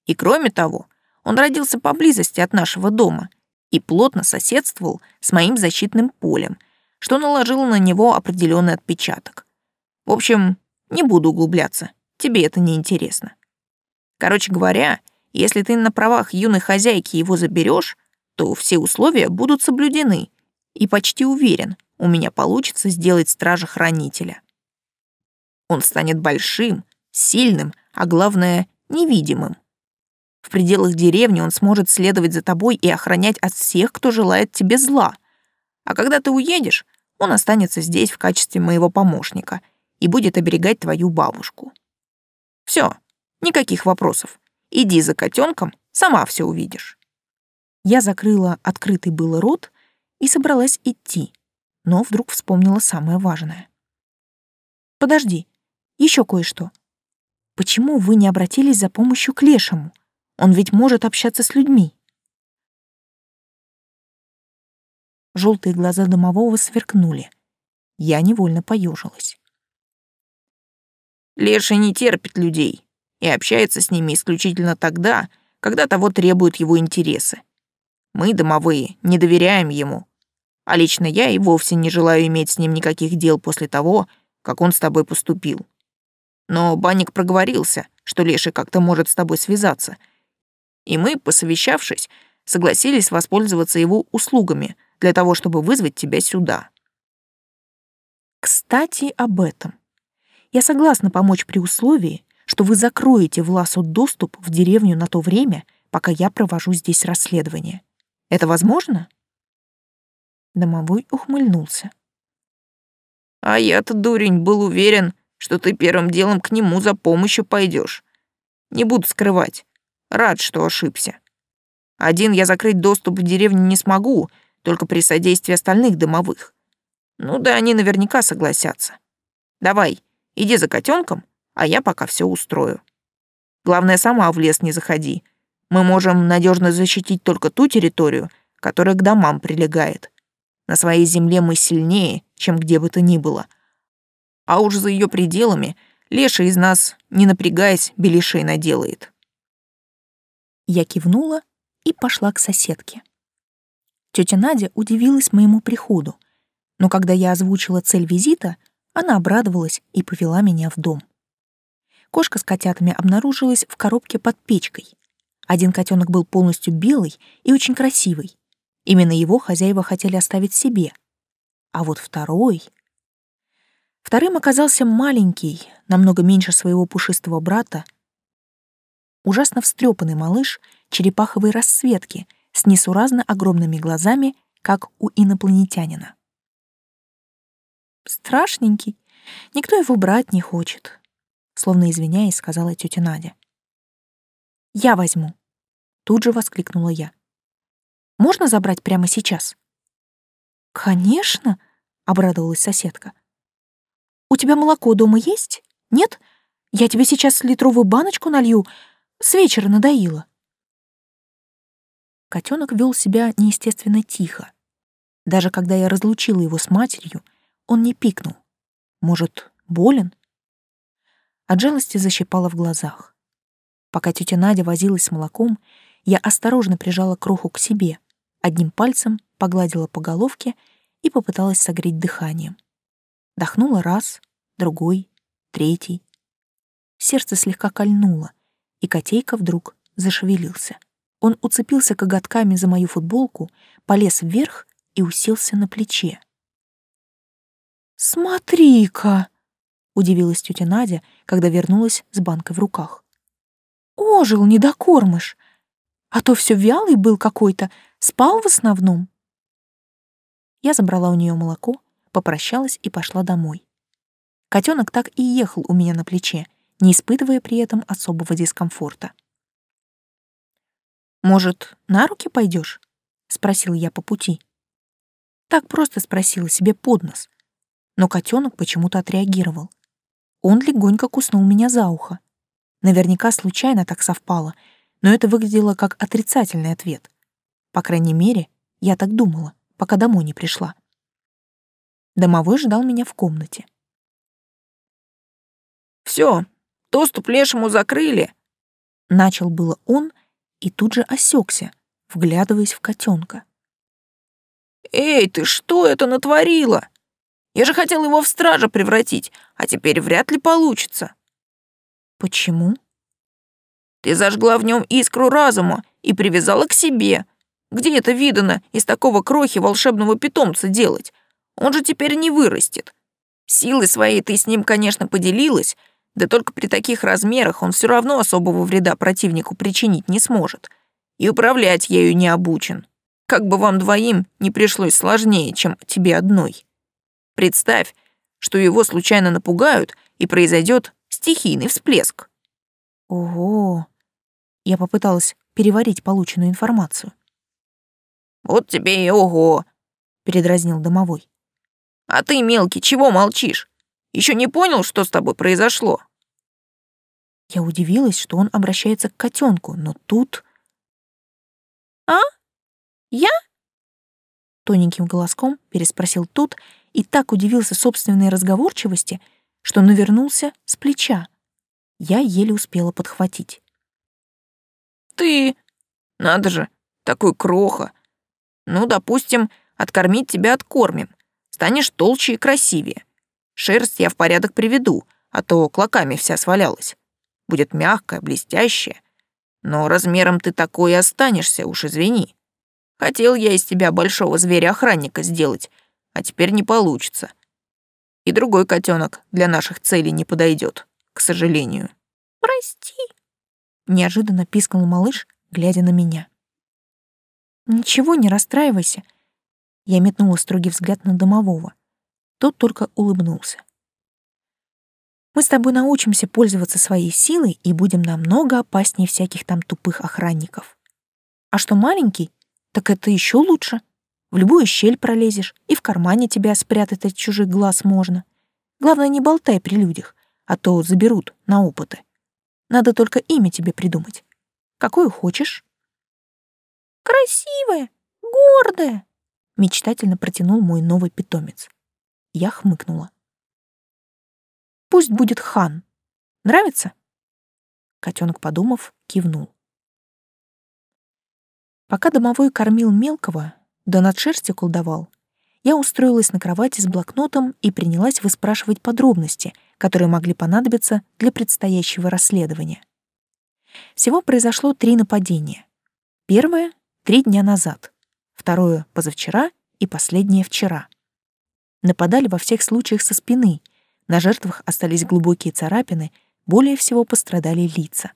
И кроме того, он родился поблизости от нашего дома и плотно соседствовал с моим защитным полем, что наложило на него определенный отпечаток. В общем, не буду углубляться, тебе это не интересно. Короче говоря, если ты на правах юной хозяйки его заберешь, то все условия будут соблюдены, и почти уверен, у меня получится сделать стража-хранителя. Он станет большим, сильным, а главное, невидимым. В пределах деревни он сможет следовать за тобой и охранять от всех, кто желает тебе зла. А когда ты уедешь, он останется здесь в качестве моего помощника и будет оберегать твою бабушку. Все, никаких вопросов. Иди за котенком, сама все увидишь. Я закрыла открытый было рот и собралась идти, но вдруг вспомнила самое важное. «Подожди, еще кое-что. Почему вы не обратились за помощью к Лешему? Он ведь может общаться с людьми. Желтые глаза домового сверкнули. Я невольно поежилась. Леша не терпит людей и общается с ними исключительно тогда, когда того требуют его интересы. Мы, домовые, не доверяем ему. А лично я и вовсе не желаю иметь с ним никаких дел после того, как он с тобой поступил. Но Банник проговорился, что Леша как-то может с тобой связаться — и мы, посовещавшись, согласились воспользоваться его услугами для того, чтобы вызвать тебя сюда. Кстати, об этом. Я согласна помочь при условии, что вы закроете Власу доступ в деревню на то время, пока я провожу здесь расследование. Это возможно? Домовой ухмыльнулся. А я-то, дурень, был уверен, что ты первым делом к нему за помощью пойдешь. Не буду скрывать. Рад, что ошибся. Один я закрыть доступ в деревню не смогу, только при содействии остальных домовых. Ну да, они наверняка согласятся. Давай, иди за котенком, а я пока все устрою. Главное, сама в лес не заходи. Мы можем надежно защитить только ту территорию, которая к домам прилегает. На своей земле мы сильнее, чем где бы то ни было. А уж за ее пределами Леша из нас, не напрягаясь, белишей наделает. Я кивнула и пошла к соседке. Тетя Надя удивилась моему приходу, но когда я озвучила цель визита, она обрадовалась и повела меня в дом. Кошка с котятами обнаружилась в коробке под печкой, Один котенок был полностью белый и очень красивый. Именно его хозяева хотели оставить себе. А вот второй... Вторым оказался маленький, намного меньше своего пушистого брата, ужасно встрепанный малыш черепаховой расцветки с несуразно огромными глазами, как у инопланетянина. «Страшненький, никто его брать не хочет», — словно извиняясь, сказала тетя Надя. «Я возьму», — тут же воскликнула я. «Можно забрать прямо сейчас?» «Конечно», — обрадовалась соседка. «У тебя молоко дома есть? Нет? Я тебе сейчас литровую баночку налью. С вечера надоело». Котенок вел себя неестественно тихо. Даже когда я разлучила его с матерью, он не пикнул. Может, болен? От жалости защипала в глазах. Пока тетя Надя возилась с молоком, я осторожно прижала кроху к себе, одним пальцем погладила по головке и попыталась согреть дыханием. Дохнула раз, другой, третий. Сердце слегка кольнуло, и котейка вдруг зашевелился. Он уцепился коготками за мою футболку, полез вверх и уселся на плече. «Смотри-ка!» — удивилась тетя Надя, когда вернулась с банкой в руках. «Ожил недокормыш! А то все вялый был какой-то, спал в основном». Я забрала у нее молоко, попрощалась и пошла домой. Котенок так и ехал у меня на плече, не испытывая при этом особого дискомфорта. «Может, на руки пойдешь? спросил я по пути. Так просто спросила себе под нос. Но котенок почему-то отреагировал. Он легонько куснул меня за ухо. Наверняка случайно так совпало, но это выглядело как отрицательный ответ. По крайней мере, я так думала, пока домой не пришла. Домовой ждал меня в комнате. «Все, доступ лешему закрыли», — начал было он и тут же осекся, вглядываясь в котенка. «Эй, ты что это натворила? Я же хотел его в стража превратить, а теперь вряд ли получится». «Почему?» «Ты зажгла в нем искру разума и привязала к себе. Где это видано из такого крохи волшебного питомца делать? Он же теперь не вырастет. Силы своей ты с ним, конечно, поделилась, да только при таких размерах он все равно особого вреда противнику причинить не сможет. И управлять ею не обучен. Как бы вам двоим не пришлось сложнее, чем тебе одной. Представь, что его случайно напугают, и произойдет стихийный всплеск. Ого! Я попыталась переварить полученную информацию. Вот тебе и ого, передразнил домовой. А ты, мелкий, чего молчишь? Еще не понял, что с тобой произошло?» Я удивилась, что он обращается к котенку, но тут... «А? Я?» Тоненьким голоском переспросил тот и так удивился собственной разговорчивости, что навернулся с плеча. Я еле успела подхватить. «Ты? Надо же, такой кроха. Ну, допустим, откормить тебя откормим. Станешь толще и красивее. Шерсть я в порядок приведу, а то клоками вся свалялась. Будет мягкая, блестящая. Но размером ты такой и останешься, уж извини. Хотел я из тебя большого зверя-охранника сделать, а теперь не получится. И другой котенок для наших целей не подойдет, к сожалению. Прости, неожиданно пискнул малыш, глядя на меня. Ничего, не расстраивайся. Я метнула строгий взгляд на домового. Тот только улыбнулся. Мы с тобой научимся пользоваться своей силой и будем намного опаснее всяких там тупых охранников. А что маленький, так это еще лучше. В любую щель пролезешь, и в кармане тебя спрятать от чужих глаз можно. Главное, не болтай при людях, а то заберут на опыты. Надо только имя тебе придумать. Какое хочешь. Красивое, гордое, мечтательно протянул мой новый питомец. Я хмыкнула. Пусть будет хан. Нравится? Котенок, подумав, кивнул. Пока домовой кормил мелкого, да над шерстью колдовал, я устроилась на кровати с блокнотом и принялась выспрашивать подробности, которые могли понадобиться для предстоящего расследования. Всего произошло три нападения. Первое — три дня назад, второе — позавчера и последнее — вчера. Нападали во всех случаях со спины, на жертвах остались глубокие царапины, более всего пострадали лица.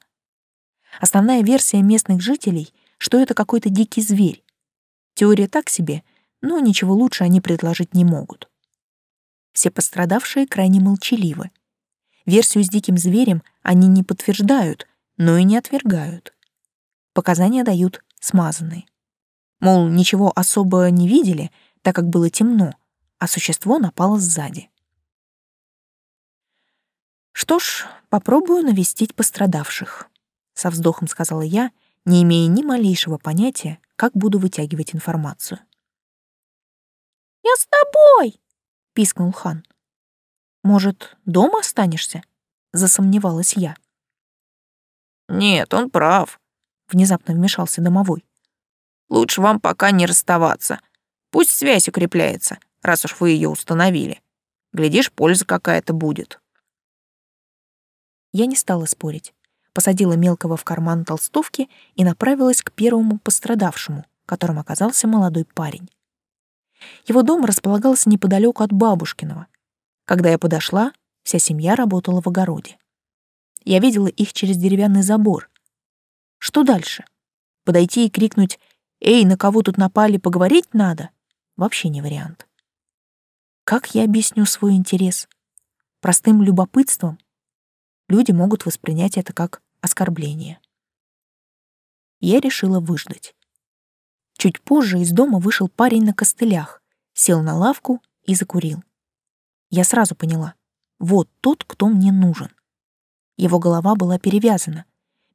Основная версия местных жителей, что это какой-то дикий зверь. Теория так себе, но ничего лучше они предложить не могут. Все пострадавшие крайне молчаливы. Версию с диким зверем они не подтверждают, но и не отвергают. Показания дают смазанные. Мол, ничего особо не видели, так как было темно, а существо напало сзади. Что ж, попробую навестить пострадавших, со вздохом сказала я, не имея ни малейшего понятия, как буду вытягивать информацию. «Я с тобой!» — пискнул хан. «Может, дома останешься?» — засомневалась я. «Нет, он прав», — внезапно вмешался домовой. «Лучше вам пока не расставаться. Пусть связь укрепляется, раз уж вы ее установили. Глядишь, польза какая-то будет». Я не стала спорить. Посадила мелкого в карман толстовки и направилась к первому пострадавшему, которым оказался молодой парень. Его дом располагался неподалеку от бабушкиного. Когда я подошла, вся семья работала в огороде. Я видела их через деревянный забор. Что дальше? Подойти и крикнуть «Эй, на кого тут напали, поговорить надо?» Вообще не вариант. Как я объясню свой интерес? Простым любопытством? Люди могут воспринять это как оскорбление. Я решила выждать. Чуть позже из дома вышел парень на костылях, сел на лавку и закурил. Я сразу поняла, вот тот, кто мне нужен. Его голова была перевязана,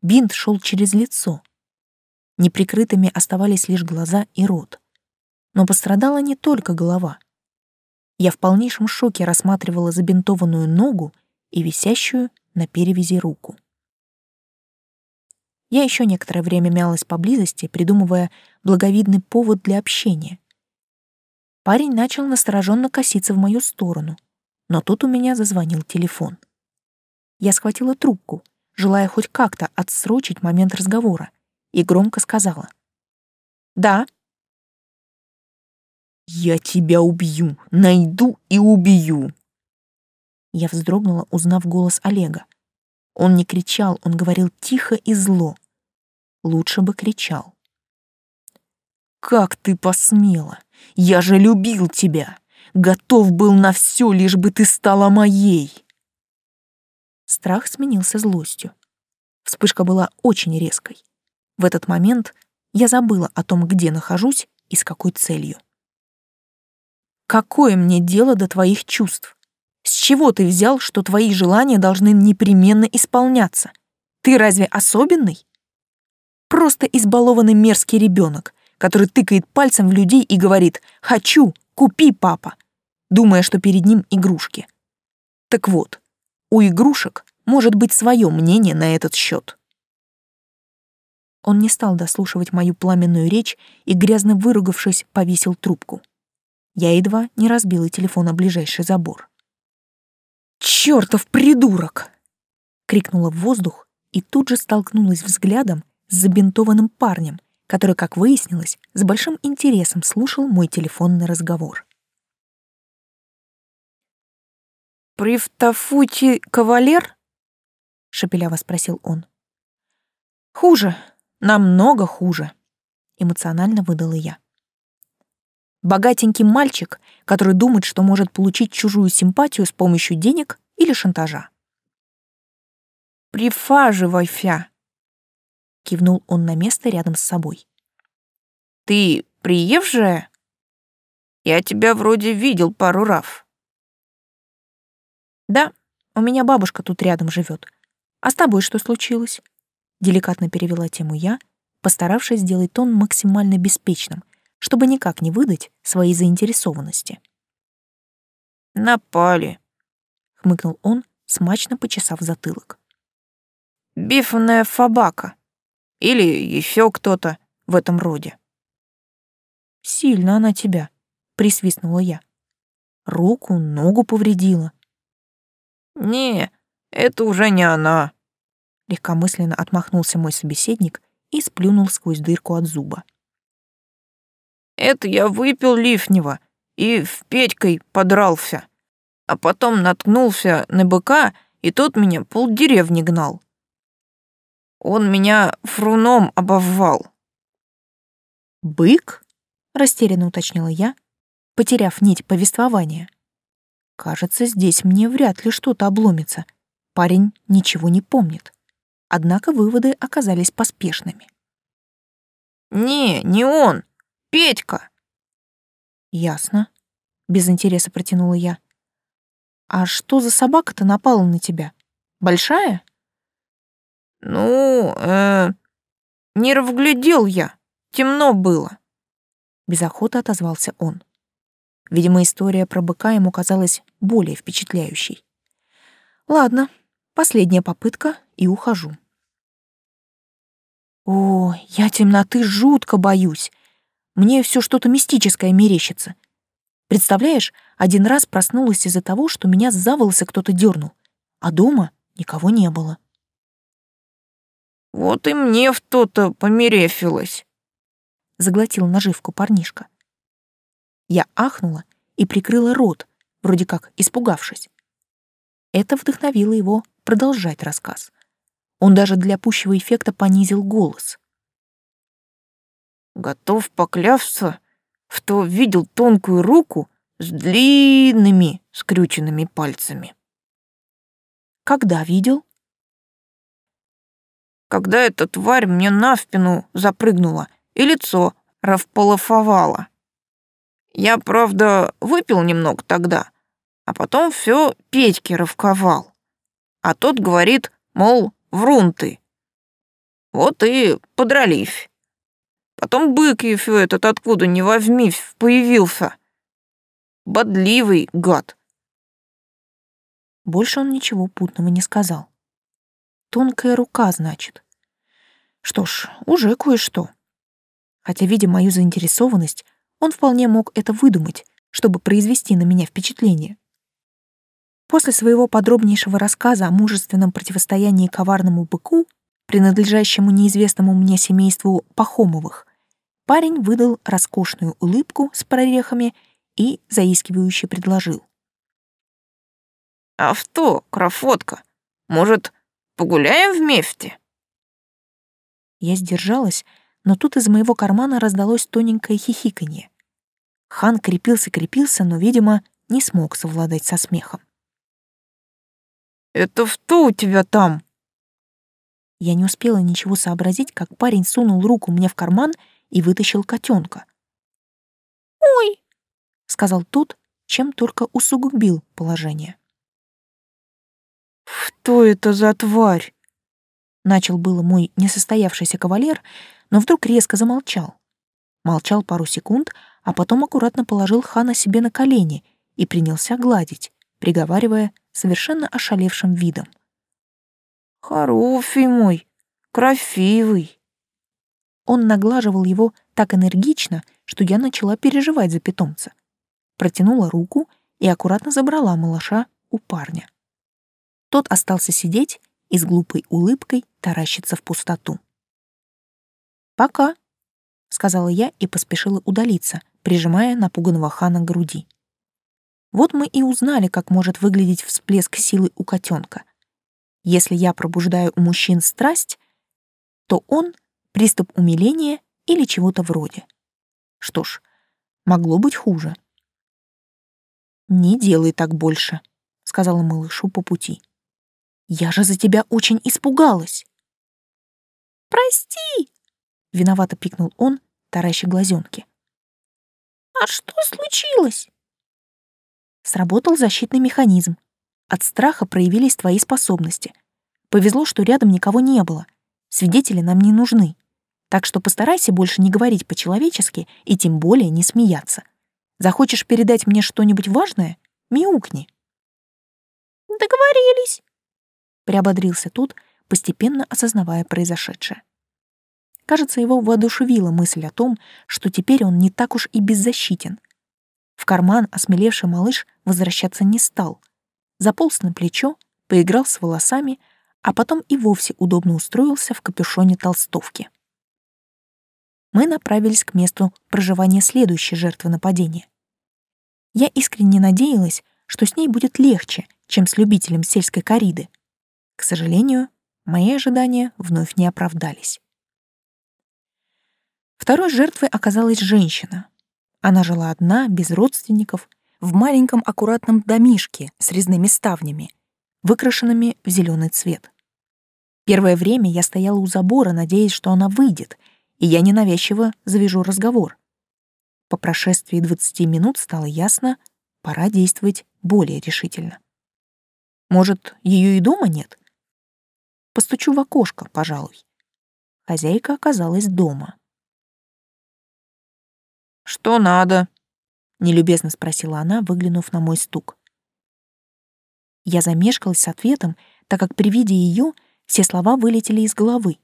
бинт шел через лицо. Неприкрытыми оставались лишь глаза и рот. Но пострадала не только голова. Я в полнейшем шоке рассматривала забинтованную ногу и висящую на перевязи руку. Я еще некоторое время мялась поблизости, придумывая благовидный повод для общения. Парень начал настороженно коситься в мою сторону, но тут у меня зазвонил телефон. Я схватила трубку, желая хоть как-то отсрочить момент разговора, и громко сказала. «Да». «Я тебя убью, найду и убью!» Я вздрогнула, узнав голос Олега. Он не кричал, он говорил тихо и зло лучше бы кричал. «Как ты посмела? Я же любил тебя! Готов был на все, лишь бы ты стала моей!» Страх сменился злостью. Вспышка была очень резкой. В этот момент я забыла о том, где нахожусь и с какой целью. «Какое мне дело до твоих чувств? С чего ты взял, что твои желания должны непременно исполняться? Ты разве особенный?» Просто избалованный мерзкий ребенок, который тыкает пальцем в людей и говорит «Хочу, купи, папа», думая, что перед ним игрушки. Так вот, у игрушек может быть свое мнение на этот счет. Он не стал дослушивать мою пламенную речь и, грязно выругавшись, повесил трубку. Я едва не разбила телефон о ближайший забор. «Чёртов придурок!» — крикнула в воздух и тут же столкнулась взглядом с забинтованным парнем, который, как выяснилось, с большим интересом слушал мой телефонный разговор. «Привтафути кавалер?» — шепеляво спросил он. «Хуже, намного хуже», — эмоционально выдала я. Богатенький мальчик, который думает, что может получить чужую симпатию с помощью денег или шантажа. «Прифаживай, фя!» Кивнул он на место рядом с собой. Ты приезжая? Я тебя вроде видел пару раз. Да, у меня бабушка тут рядом живет. А с тобой что случилось? Деликатно перевела тему я, постаравшись сделать тон максимально беспечным, чтобы никак не выдать своей заинтересованности. Напали, хмыкнул он, смачно почесав затылок. Бифная фабака. Или еще кто-то в этом роде. «Сильно она тебя», — присвистнула я. «Руку, ногу повредила». «Не, это уже не она», — Легкомысленно отмахнулся мой собеседник и сплюнул сквозь дырку от зуба. «Это я выпил лифнева и в Петькой подрался, а потом наткнулся на быка, и тот меня полдеревни гнал. Он меня фруном обоввал». «Бык?» — растерянно уточнила я, потеряв нить повествования. «Кажется, здесь мне вряд ли что-то обломится. Парень ничего не помнит». Однако выводы оказались поспешными. «Не, не он. Петька». «Ясно», — без интереса протянула я. «А что за собака-то напала на тебя? Большая?» «Ну, э, не разглядел я. Темно было». Без охоты отозвался он. Видимо, история про быка ему казалась более впечатляющей. «Ладно, последняя попытка и ухожу». О, я темноты жутко боюсь. Мне все что-то мистическое мерещится. Представляешь, один раз проснулась из-за того, что меня за волосы кто-то дернул, а дома никого не было. Вот и мне в то-то померещилось. Заглотил наживку парнишка. Я ахнула и прикрыла рот, вроде как испугавшись. Это вдохновило его продолжать рассказ. Он даже для пущего эффекта понизил голос. «Готов поклясться, что видел тонкую руку с длинными скрюченными пальцами». «Когда видел?» «Когда эта тварь мне на спину запрыгнула и лицо располофовала. Я, правда, выпил немного тогда, а потом все Петьке ровковал. А тот говорит, мол, врун ты. Вот и подрались. Потом бык еще этот откуда не возьмись появился. Бодливый гад. Больше он ничего путного не сказал. Тонкая рука, значит. Что ж, уже кое-что. Хотя, видя мою заинтересованность, он вполне мог это выдумать, чтобы произвести на меня впечатление. После своего подробнейшего рассказа о мужественном противостоянии коварному быку, принадлежащему неизвестному мне семейству Пахомовых, парень выдал роскошную улыбку с прорехами и заискивающе предложил. «А что, красотка, может, погуляем вместе?» Я сдержалась, но тут из моего кармана раздалось тоненькое хихиканье. Хан крепился-крепился, но, видимо, не смог совладать со смехом. «Это что у тебя там?» Я не успела ничего сообразить, как парень сунул руку мне в карман и вытащил котенка. «Ой!» — сказал тот, чем только усугубил положение. «Что это за тварь?» Начал было мой несостоявшийся кавалер, но вдруг резко замолчал. Молчал пару секунд, а потом аккуратно положил хана себе на колени и принялся гладить, приговаривая совершенно ошалевшим видом. «Хороший мой, красивый!» Он наглаживал его так энергично, что я начала переживать за питомца. Протянула руку и аккуратно забрала малыша у парня. Тот остался сидеть и с глупой улыбкой таращиться в пустоту. «Пока», — сказала я и поспешила удалиться, прижимая напуганного хана к груди. Вот мы и узнали, как может выглядеть всплеск силы у котенка. Если я пробуждаю у мужчин страсть, то он — приступ умиления или чего-то вроде. Что ж, могло быть хуже. «Не делай так больше», — сказала малышу по пути. «Я же за тебя очень испугалась». «Прости!» — виновато пикнул он, тараща глазенки. «А что случилось?» Сработал защитный механизм. От страха проявились твои способности. Повезло, что рядом никого не было. Свидетели нам не нужны. Так что постарайся больше не говорить по-человечески и тем более не смеяться. Захочешь передать мне что-нибудь важное — мяукни. «Договорились», — приободрился тот, постепенно осознавая произошедшее. Кажется, его воодушевила мысль о том, что теперь он не так уж и беззащитен — в карман осмелевший малыш возвращаться не стал. Заполз на плечо, поиграл с волосами, а потом и вовсе удобно устроился в капюшоне толстовки. Мы направились к месту проживания следующей жертвы нападения. Я искренне надеялась, что с ней будет легче, чем с любителем сельской кориды. К сожалению, мои ожидания вновь не оправдались. Второй жертвой оказалась женщина. Она жила одна, без родственников, в маленьком аккуратном домишке с резными ставнями, выкрашенными в зеленый цвет. Первое время я стояла у забора, надеясь, что она выйдет, и я ненавязчиво завяжу разговор. По прошествии 20 минут стало ясно, пора действовать более решительно. Может, ее и дома нет? Постучу в окошко, пожалуй. Хозяйка оказалась дома. «Что надо?» — нелюбезно спросила она, выглянув на мой стук. Я замешкалась с ответом, так как при виде ее все слова вылетели из головы.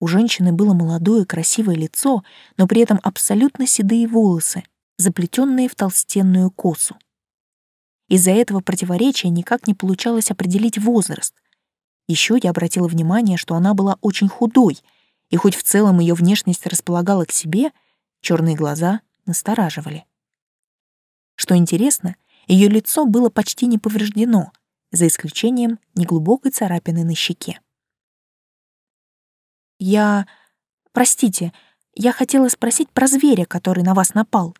У женщины было молодое красивое лицо, но при этом абсолютно седые волосы, заплетенные в толстенную косу. Из-за этого противоречия никак не получалось определить возраст. Еще я обратила внимание, что она была очень худой, и хоть в целом ее внешность располагала к себе, черные глаза настораживали. Что интересно, ее лицо было почти не повреждено, за исключением неглубокой царапины на щеке. «Я... Простите, я хотела спросить про зверя, который на вас напал.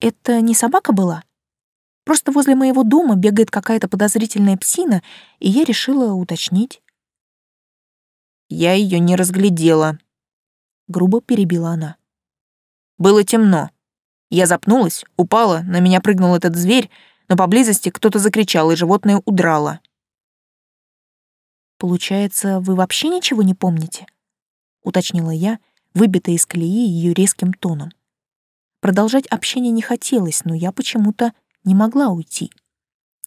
Это не собака была? Просто возле моего дома бегает какая-то подозрительная псина, и я решила уточнить». «Я ее не разглядела», — грубо перебила она. «Было темно. Я запнулась, упала, на меня прыгнул этот зверь, но поблизости кто-то закричал, и животное удрало». «Получается, вы вообще ничего не помните?» уточнила я, выбитая из колеи ее резким тоном. Продолжать общение не хотелось, но я почему-то не могла уйти.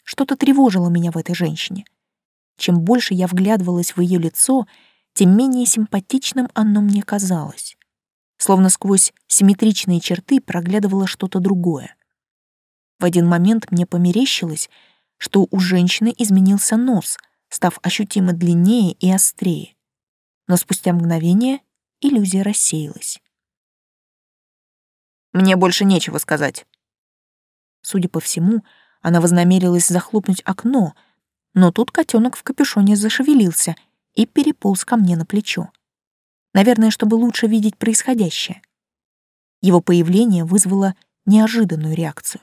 Что-то тревожило меня в этой женщине. Чем больше я вглядывалась в ее лицо, тем менее симпатичным оно мне казалось. Словно сквозь симметричные черты проглядывало что-то другое. В один момент мне померещилось, что у женщины изменился нос, став ощутимо длиннее и острее но спустя мгновение иллюзия рассеялась. «Мне больше нечего сказать». Судя по всему, она вознамерилась захлопнуть окно, но тут котенок в капюшоне зашевелился и переполз ко мне на плечо. Наверное, чтобы лучше видеть происходящее. Его появление вызвало неожиданную реакцию.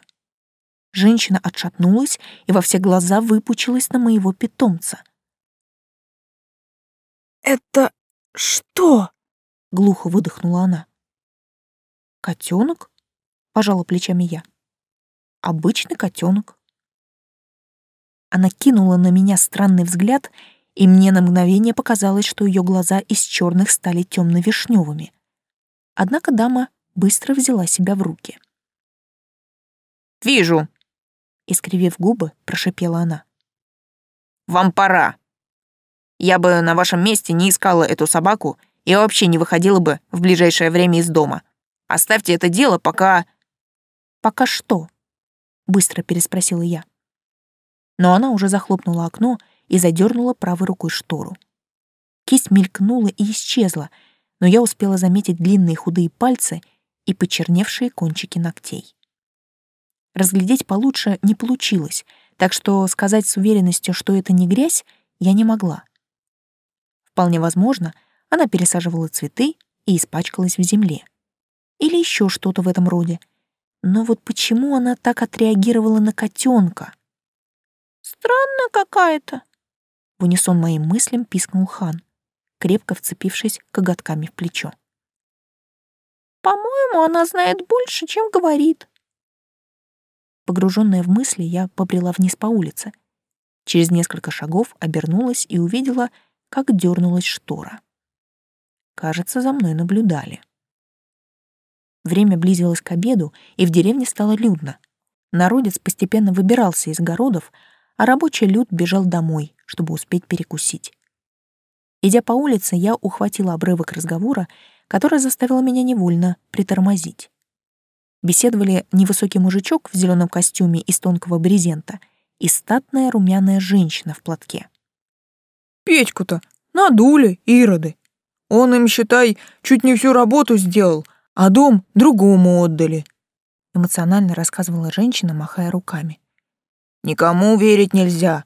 Женщина отшатнулась и во все глаза выпучилась на моего питомца. «Это «Что?» — глухо выдохнула она. «Котенок?» — пожала плечами я. «Обычный котенок». Она кинула на меня странный взгляд, и мне на мгновение показалось, что ее глаза из черных стали темно-вишневыми. Однако дама быстро взяла себя в руки. «Вижу», — искривив губы, прошипела она. «Вам пора». Я бы на вашем месте не искала эту собаку и вообще не выходила бы в ближайшее время из дома. Оставьте это дело, пока...» «Пока что?» — быстро переспросила я. Но она уже захлопнула окно и задернула правой рукой штору. Кисть мелькнула и исчезла, но я успела заметить длинные худые пальцы и почерневшие кончики ногтей. Разглядеть получше не получилось, так что сказать с уверенностью, что это не грязь, я не могла. Вполне возможно, она пересаживала цветы и испачкалась в земле. Или еще что-то в этом роде. Но вот почему она так отреагировала на котенка? «Странная какая-то», — в унисон моим мыслям пискнул хан, крепко вцепившись коготками в плечо. «По-моему, она знает больше, чем говорит». Погруженная в мысли, я побрела вниз по улице. Через несколько шагов обернулась и увидела, как дернулась штора. Кажется, за мной наблюдали. Время близилось к обеду, и в деревне стало людно. Народец постепенно выбирался из городов, а рабочий люд бежал домой, чтобы успеть перекусить. Идя по улице, я ухватила обрывок разговора, который заставил меня невольно притормозить. Беседовали невысокий мужичок в зеленом костюме из тонкого брезента и статная румяная женщина в платке. Петьку-то надули ироды. Он им, считай, чуть не всю работу сделал, а дом другому отдали. Эмоционально рассказывала женщина, махая руками. Никому верить нельзя.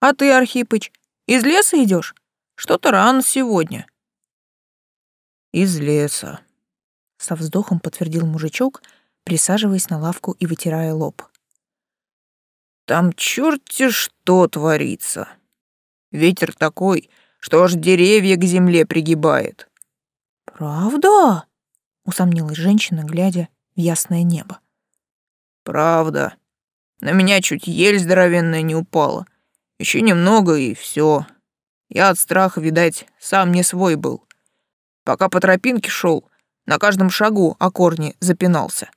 А ты, Архипыч, из леса идешь? Что-то рано сегодня. Из леса, со вздохом подтвердил мужичок, присаживаясь на лавку и вытирая лоб. Там черти что творится. Ветер такой, что аж деревья к земле пригибает. Правда? Усомнилась женщина, глядя в ясное небо. Правда. На меня чуть ель здоровенная не упала. Еще немного и все. Я от страха, видать, сам не свой был. Пока по тропинке шел, на каждом шагу о корни запинался.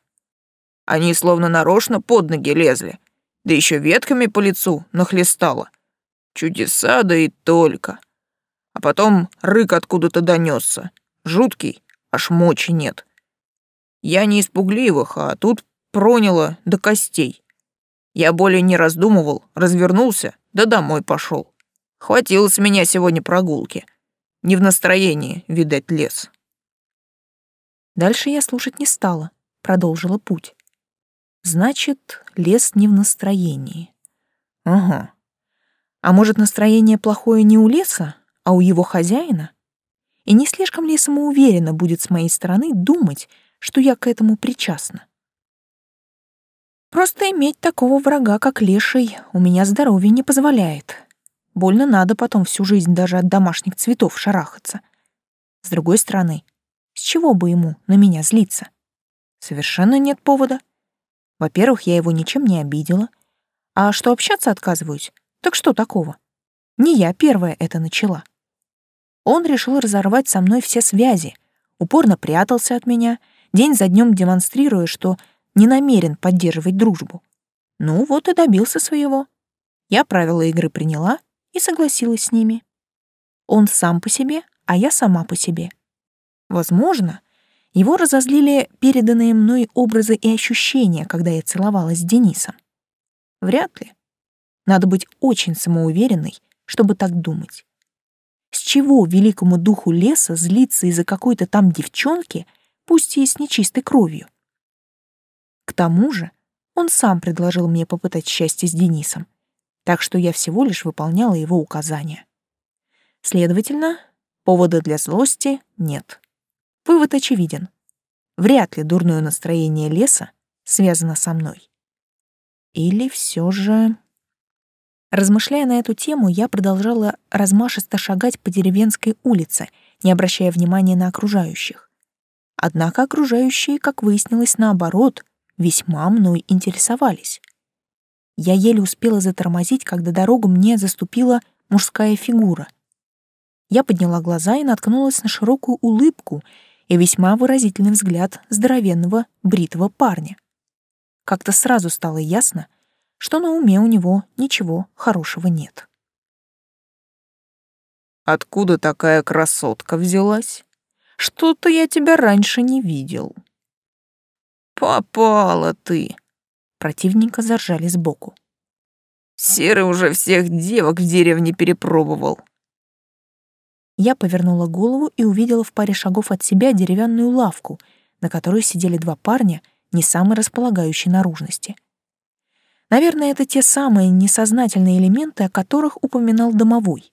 Они словно нарочно под ноги лезли, да еще ветками по лицу нахлестало. Чудеса, да и только. А потом рык откуда-то донесся. Жуткий, аж мочи нет. Я не испугливых, а тут проняло до костей. Я более не раздумывал, развернулся, да домой пошел. Хватило с меня сегодня прогулки. Не в настроении, видать, лес. Дальше я слушать не стала, продолжила путь. Значит, лес не в настроении. Ага. А может, настроение плохое не у леса, а у его хозяина? И не слишком ли самоуверенно будет с моей стороны думать, что я к этому причастна? Просто иметь такого врага, как леший, у меня здоровье не позволяет. Больно надо потом всю жизнь даже от домашних цветов шарахаться. С другой стороны, с чего бы ему на меня злиться? Совершенно нет повода. Во-первых, я его ничем не обидела. А что общаться отказываюсь, так что такого? Не я первая это начала. Он решил разорвать со мной все связи, упорно прятался от меня, день за днем демонстрируя, что не намерен поддерживать дружбу. Ну вот и добился своего. Я правила игры приняла и согласилась с ними. Он сам по себе, а я сама по себе. Возможно, его разозлили переданные мной образы и ощущения, когда я целовалась с Денисом. Вряд ли. Надо быть очень самоуверенной, чтобы так думать. С чего великому духу леса злиться из-за какой-то там девчонки, пусть и с нечистой кровью? К тому же он сам предложил мне попытать счастье с Денисом, так что я всего лишь выполняла его указания. Следовательно, повода для злости нет. Вывод очевиден. Вряд ли дурное настроение леса связано со мной. Или все же... Размышляя на эту тему, я продолжала размашисто шагать по деревенской улице, не обращая внимания на окружающих. Однако окружающие, как выяснилось, наоборот, весьма мной интересовались. Я еле успела затормозить, когда дорогу мне заступила мужская фигура. Я подняла глаза и наткнулась на широкую улыбку и весьма выразительный взгляд здоровенного бритого парня. Как-то сразу стало ясно, что на уме у него ничего хорошего нет. «Откуда такая красотка взялась? Что-то я тебя раньше не видел». «Попала ты!» Противненько заржали сбоку. «Серый уже всех девок в деревне перепробовал». Я повернула голову и увидела в паре шагов от себя деревянную лавку, на которой сидели два парня не самой располагающей наружности. Наверное, это те самые несознательные элементы, о которых упоминал домовой.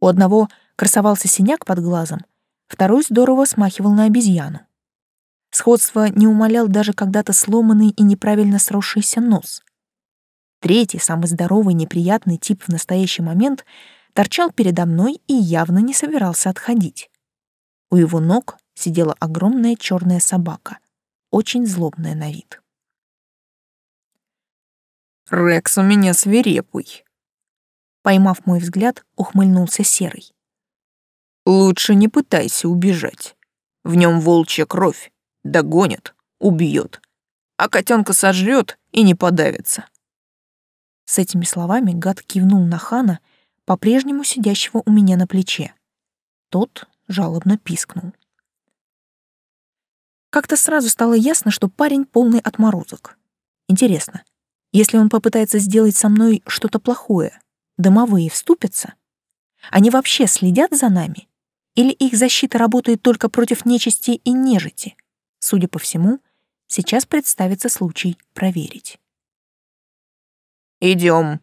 У одного красовался синяк под глазом, второй здорово смахивал на обезьяну. Сходство не умалял даже когда-то сломанный и неправильно сросшийся нос. Третий, самый здоровый, неприятный тип в настоящий момент торчал передо мной и явно не собирался отходить. У его ног сидела огромная черная собака, очень злобная на вид. «Рекс у меня свирепый», Поймав мой взгляд, ухмыльнулся Серый. «Лучше не пытайся убежать. В нем волчья кровь догонит, убьет, а котенка сожрет и не подавится. С этими словами гад кивнул на хана, по-прежнему сидящего у меня на плече. Тот жалобно пискнул. Как-то сразу стало ясно, что парень полный отморозок. Интересно, если он попытается сделать со мной что-то плохое, домовые вступятся? Они вообще следят за нами? Или их защита работает только против нечисти и нежити? Судя по всему, сейчас представится случай проверить. Идем.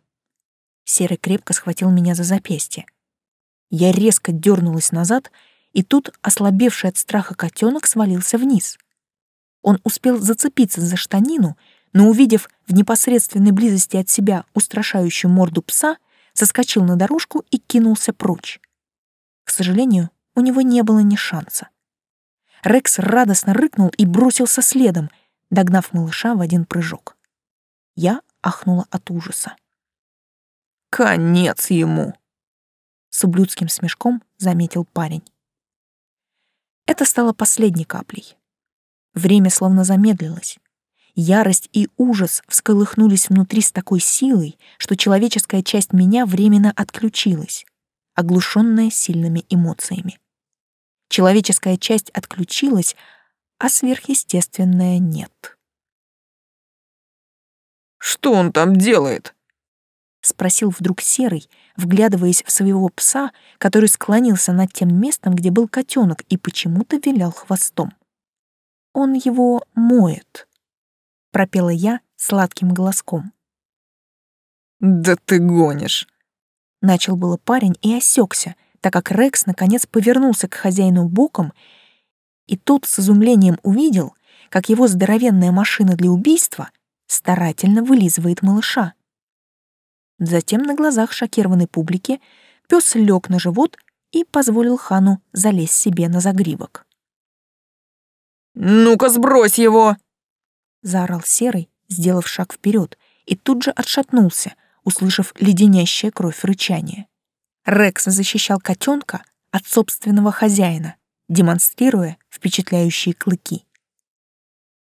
Серый крепко схватил меня за запястье. Я резко дернулась назад, и тут ослабевший от страха котенок свалился вниз. Он успел зацепиться за штанину, но, увидев в непосредственной близости от себя устрашающую морду пса, соскочил на дорожку и кинулся прочь. К сожалению, у него не было ни шанса. Рекс радостно рыкнул и бросился следом, догнав малыша в один прыжок. Я ахнула от ужаса. «Конец ему!» С ублюдским смешком заметил парень. Это стало последней каплей. Время словно замедлилось. Ярость и ужас всколыхнулись внутри с такой силой, что человеческая часть меня временно отключилась, оглушенная сильными эмоциями. Человеческая часть отключилась, а сверхъестественная нет. «Что он там делает?» — спросил вдруг Серый, вглядываясь в своего пса, который склонился над тем местом, где был котенок, и почему-то вилял хвостом. «Он его моет», — пропела я сладким голоском. «Да ты гонишь!» Начал было парень и осекся, так как Рекс наконец повернулся к хозяину боком, и тот с изумлением увидел, как его здоровенная машина для убийства старательно вылизывает малыша. Затем на глазах шокированной публики пес лег на живот и позволил хану залезть себе на загривок. «Ну-ка, сбрось его!» — заорал Серый, сделав шаг вперед, и тут же отшатнулся, услышав леденящее кровь рычание. Рекс защищал котенка от собственного хозяина, демонстрируя впечатляющие клыки.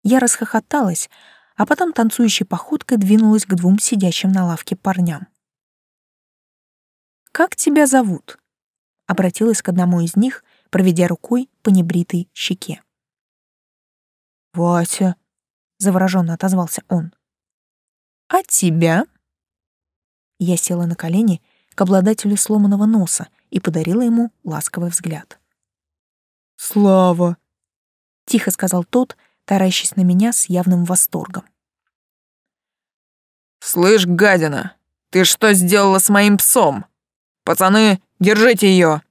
Я расхохоталась, а потом танцующей походкой двинулась к двум сидящим на лавке парням. «Как тебя зовут?» — обратилась к одному из них, проведя рукой по небритой щеке. «Вася», — завороженно отозвался он. «А тебя?» Я села на колени к обладателю сломанного носа и подарила ему ласковый взгляд. «Слава!» — тихо сказал тот, таращась на меня с явным восторгом. «Слышь, гадина, ты что сделала с моим псом? Пацаны, держите ее!»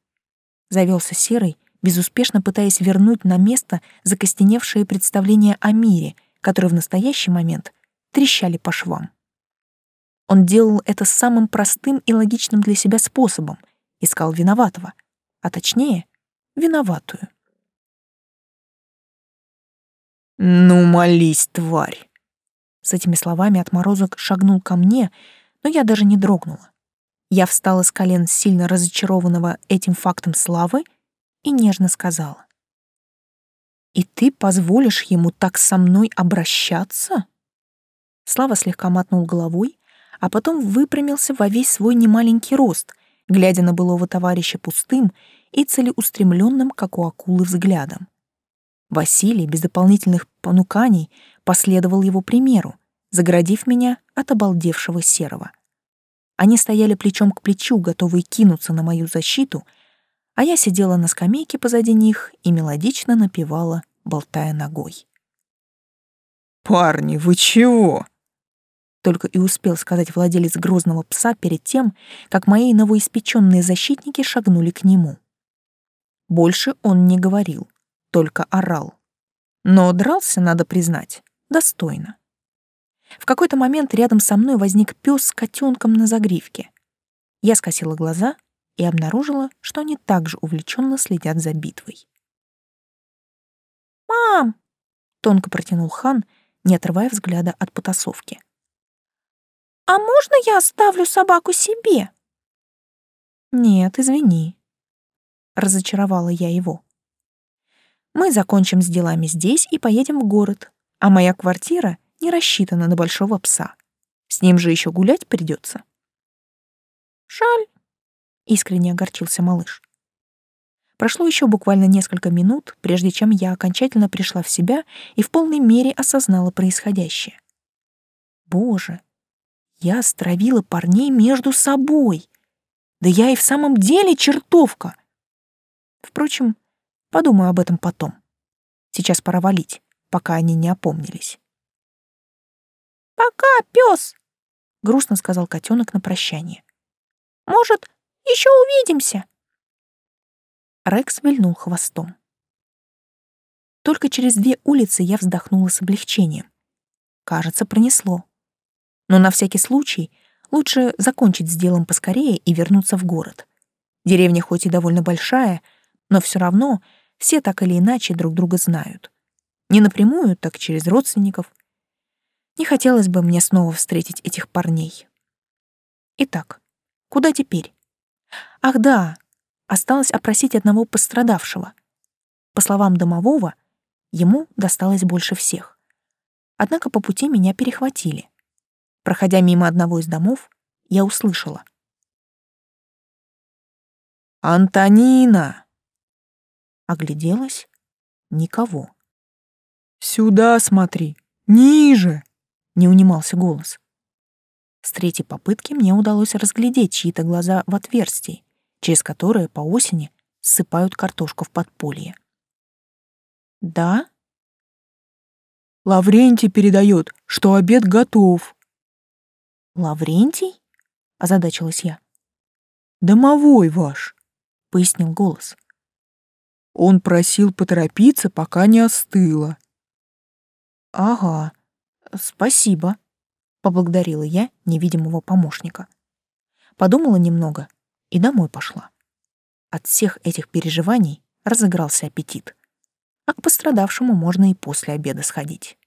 Завелся Серый, безуспешно пытаясь вернуть на место закостеневшие представления о мире, которые в настоящий момент трещали по швам. Он делал это самым простым и логичным для себя способом, искал виноватого, а точнее, виноватую. «Ну, молись, тварь!» С этими словами отморозок шагнул ко мне, но я даже не дрогнула. Я встала с колен сильно разочарованного этим фактом славы и нежно сказала. «И ты позволишь ему так со мной обращаться?» Слава слегка мотнул головой, а потом выпрямился во весь свой немаленький рост, глядя на былого товарища пустым и целеустремленным, как у акулы, взглядом. Василий без дополнительных понуканий последовал его примеру, заградив меня от обалдевшего серого. Они стояли плечом к плечу, готовые кинуться на мою защиту, а я сидела на скамейке позади них и мелодично напевала, болтая ногой. «Парни, вы чего?» Только и успел сказать владелец грозного пса перед тем, как мои новоиспеченные защитники шагнули к нему. Больше он не говорил только орал. Но дрался, надо признать, достойно. В какой-то момент рядом со мной возник пес с котенком на загривке. Я скосила глаза и обнаружила, что они также увлеченно следят за битвой. «Мам!» — тонко протянул хан, не отрывая взгляда от потасовки. «А можно я оставлю собаку себе?» «Нет, извини», — разочаровала я его. Мы закончим с делами здесь и поедем в город, а моя квартира не рассчитана на большого пса. С ним же еще гулять придется. Жаль, искренне огорчился малыш. Прошло еще буквально несколько минут, прежде чем я окончательно пришла в себя и в полной мере осознала происходящее. Боже, я стравила парней между собой. Да я и в самом деле чертовка. Впрочем, подумаю об этом потом. Сейчас пора валить, пока они не опомнились. «Пока, пес!» — грустно сказал котенок на прощание. «Может, еще увидимся?» Рекс вильнул хвостом. Только через две улицы я вздохнула с облегчением. Кажется, пронесло. Но на всякий случай лучше закончить с делом поскорее и вернуться в город. Деревня хоть и довольно большая, но все равно все так или иначе друг друга знают. Не напрямую, так через родственников. Не хотелось бы мне снова встретить этих парней. Итак, куда теперь? Ах да, осталось опросить одного пострадавшего. По словам домового, ему досталось больше всех. Однако по пути меня перехватили. Проходя мимо одного из домов, я услышала. «Антонина!» Огляделась. Никого. «Сюда смотри! Ниже!» — не унимался голос. С третьей попытки мне удалось разглядеть чьи-то глаза в отверстии, через которые по осени ссыпают картошку в подполье. «Да?» «Лаврентий передает, что обед готов». «Лаврентий?» — озадачилась я. «Домовой ваш», — пояснил голос. Он просил поторопиться, пока не остыло. «Ага, спасибо», — поблагодарила я невидимого помощника. Подумала немного и домой пошла. От всех этих переживаний разыгрался аппетит. А к пострадавшему можно и после обеда сходить.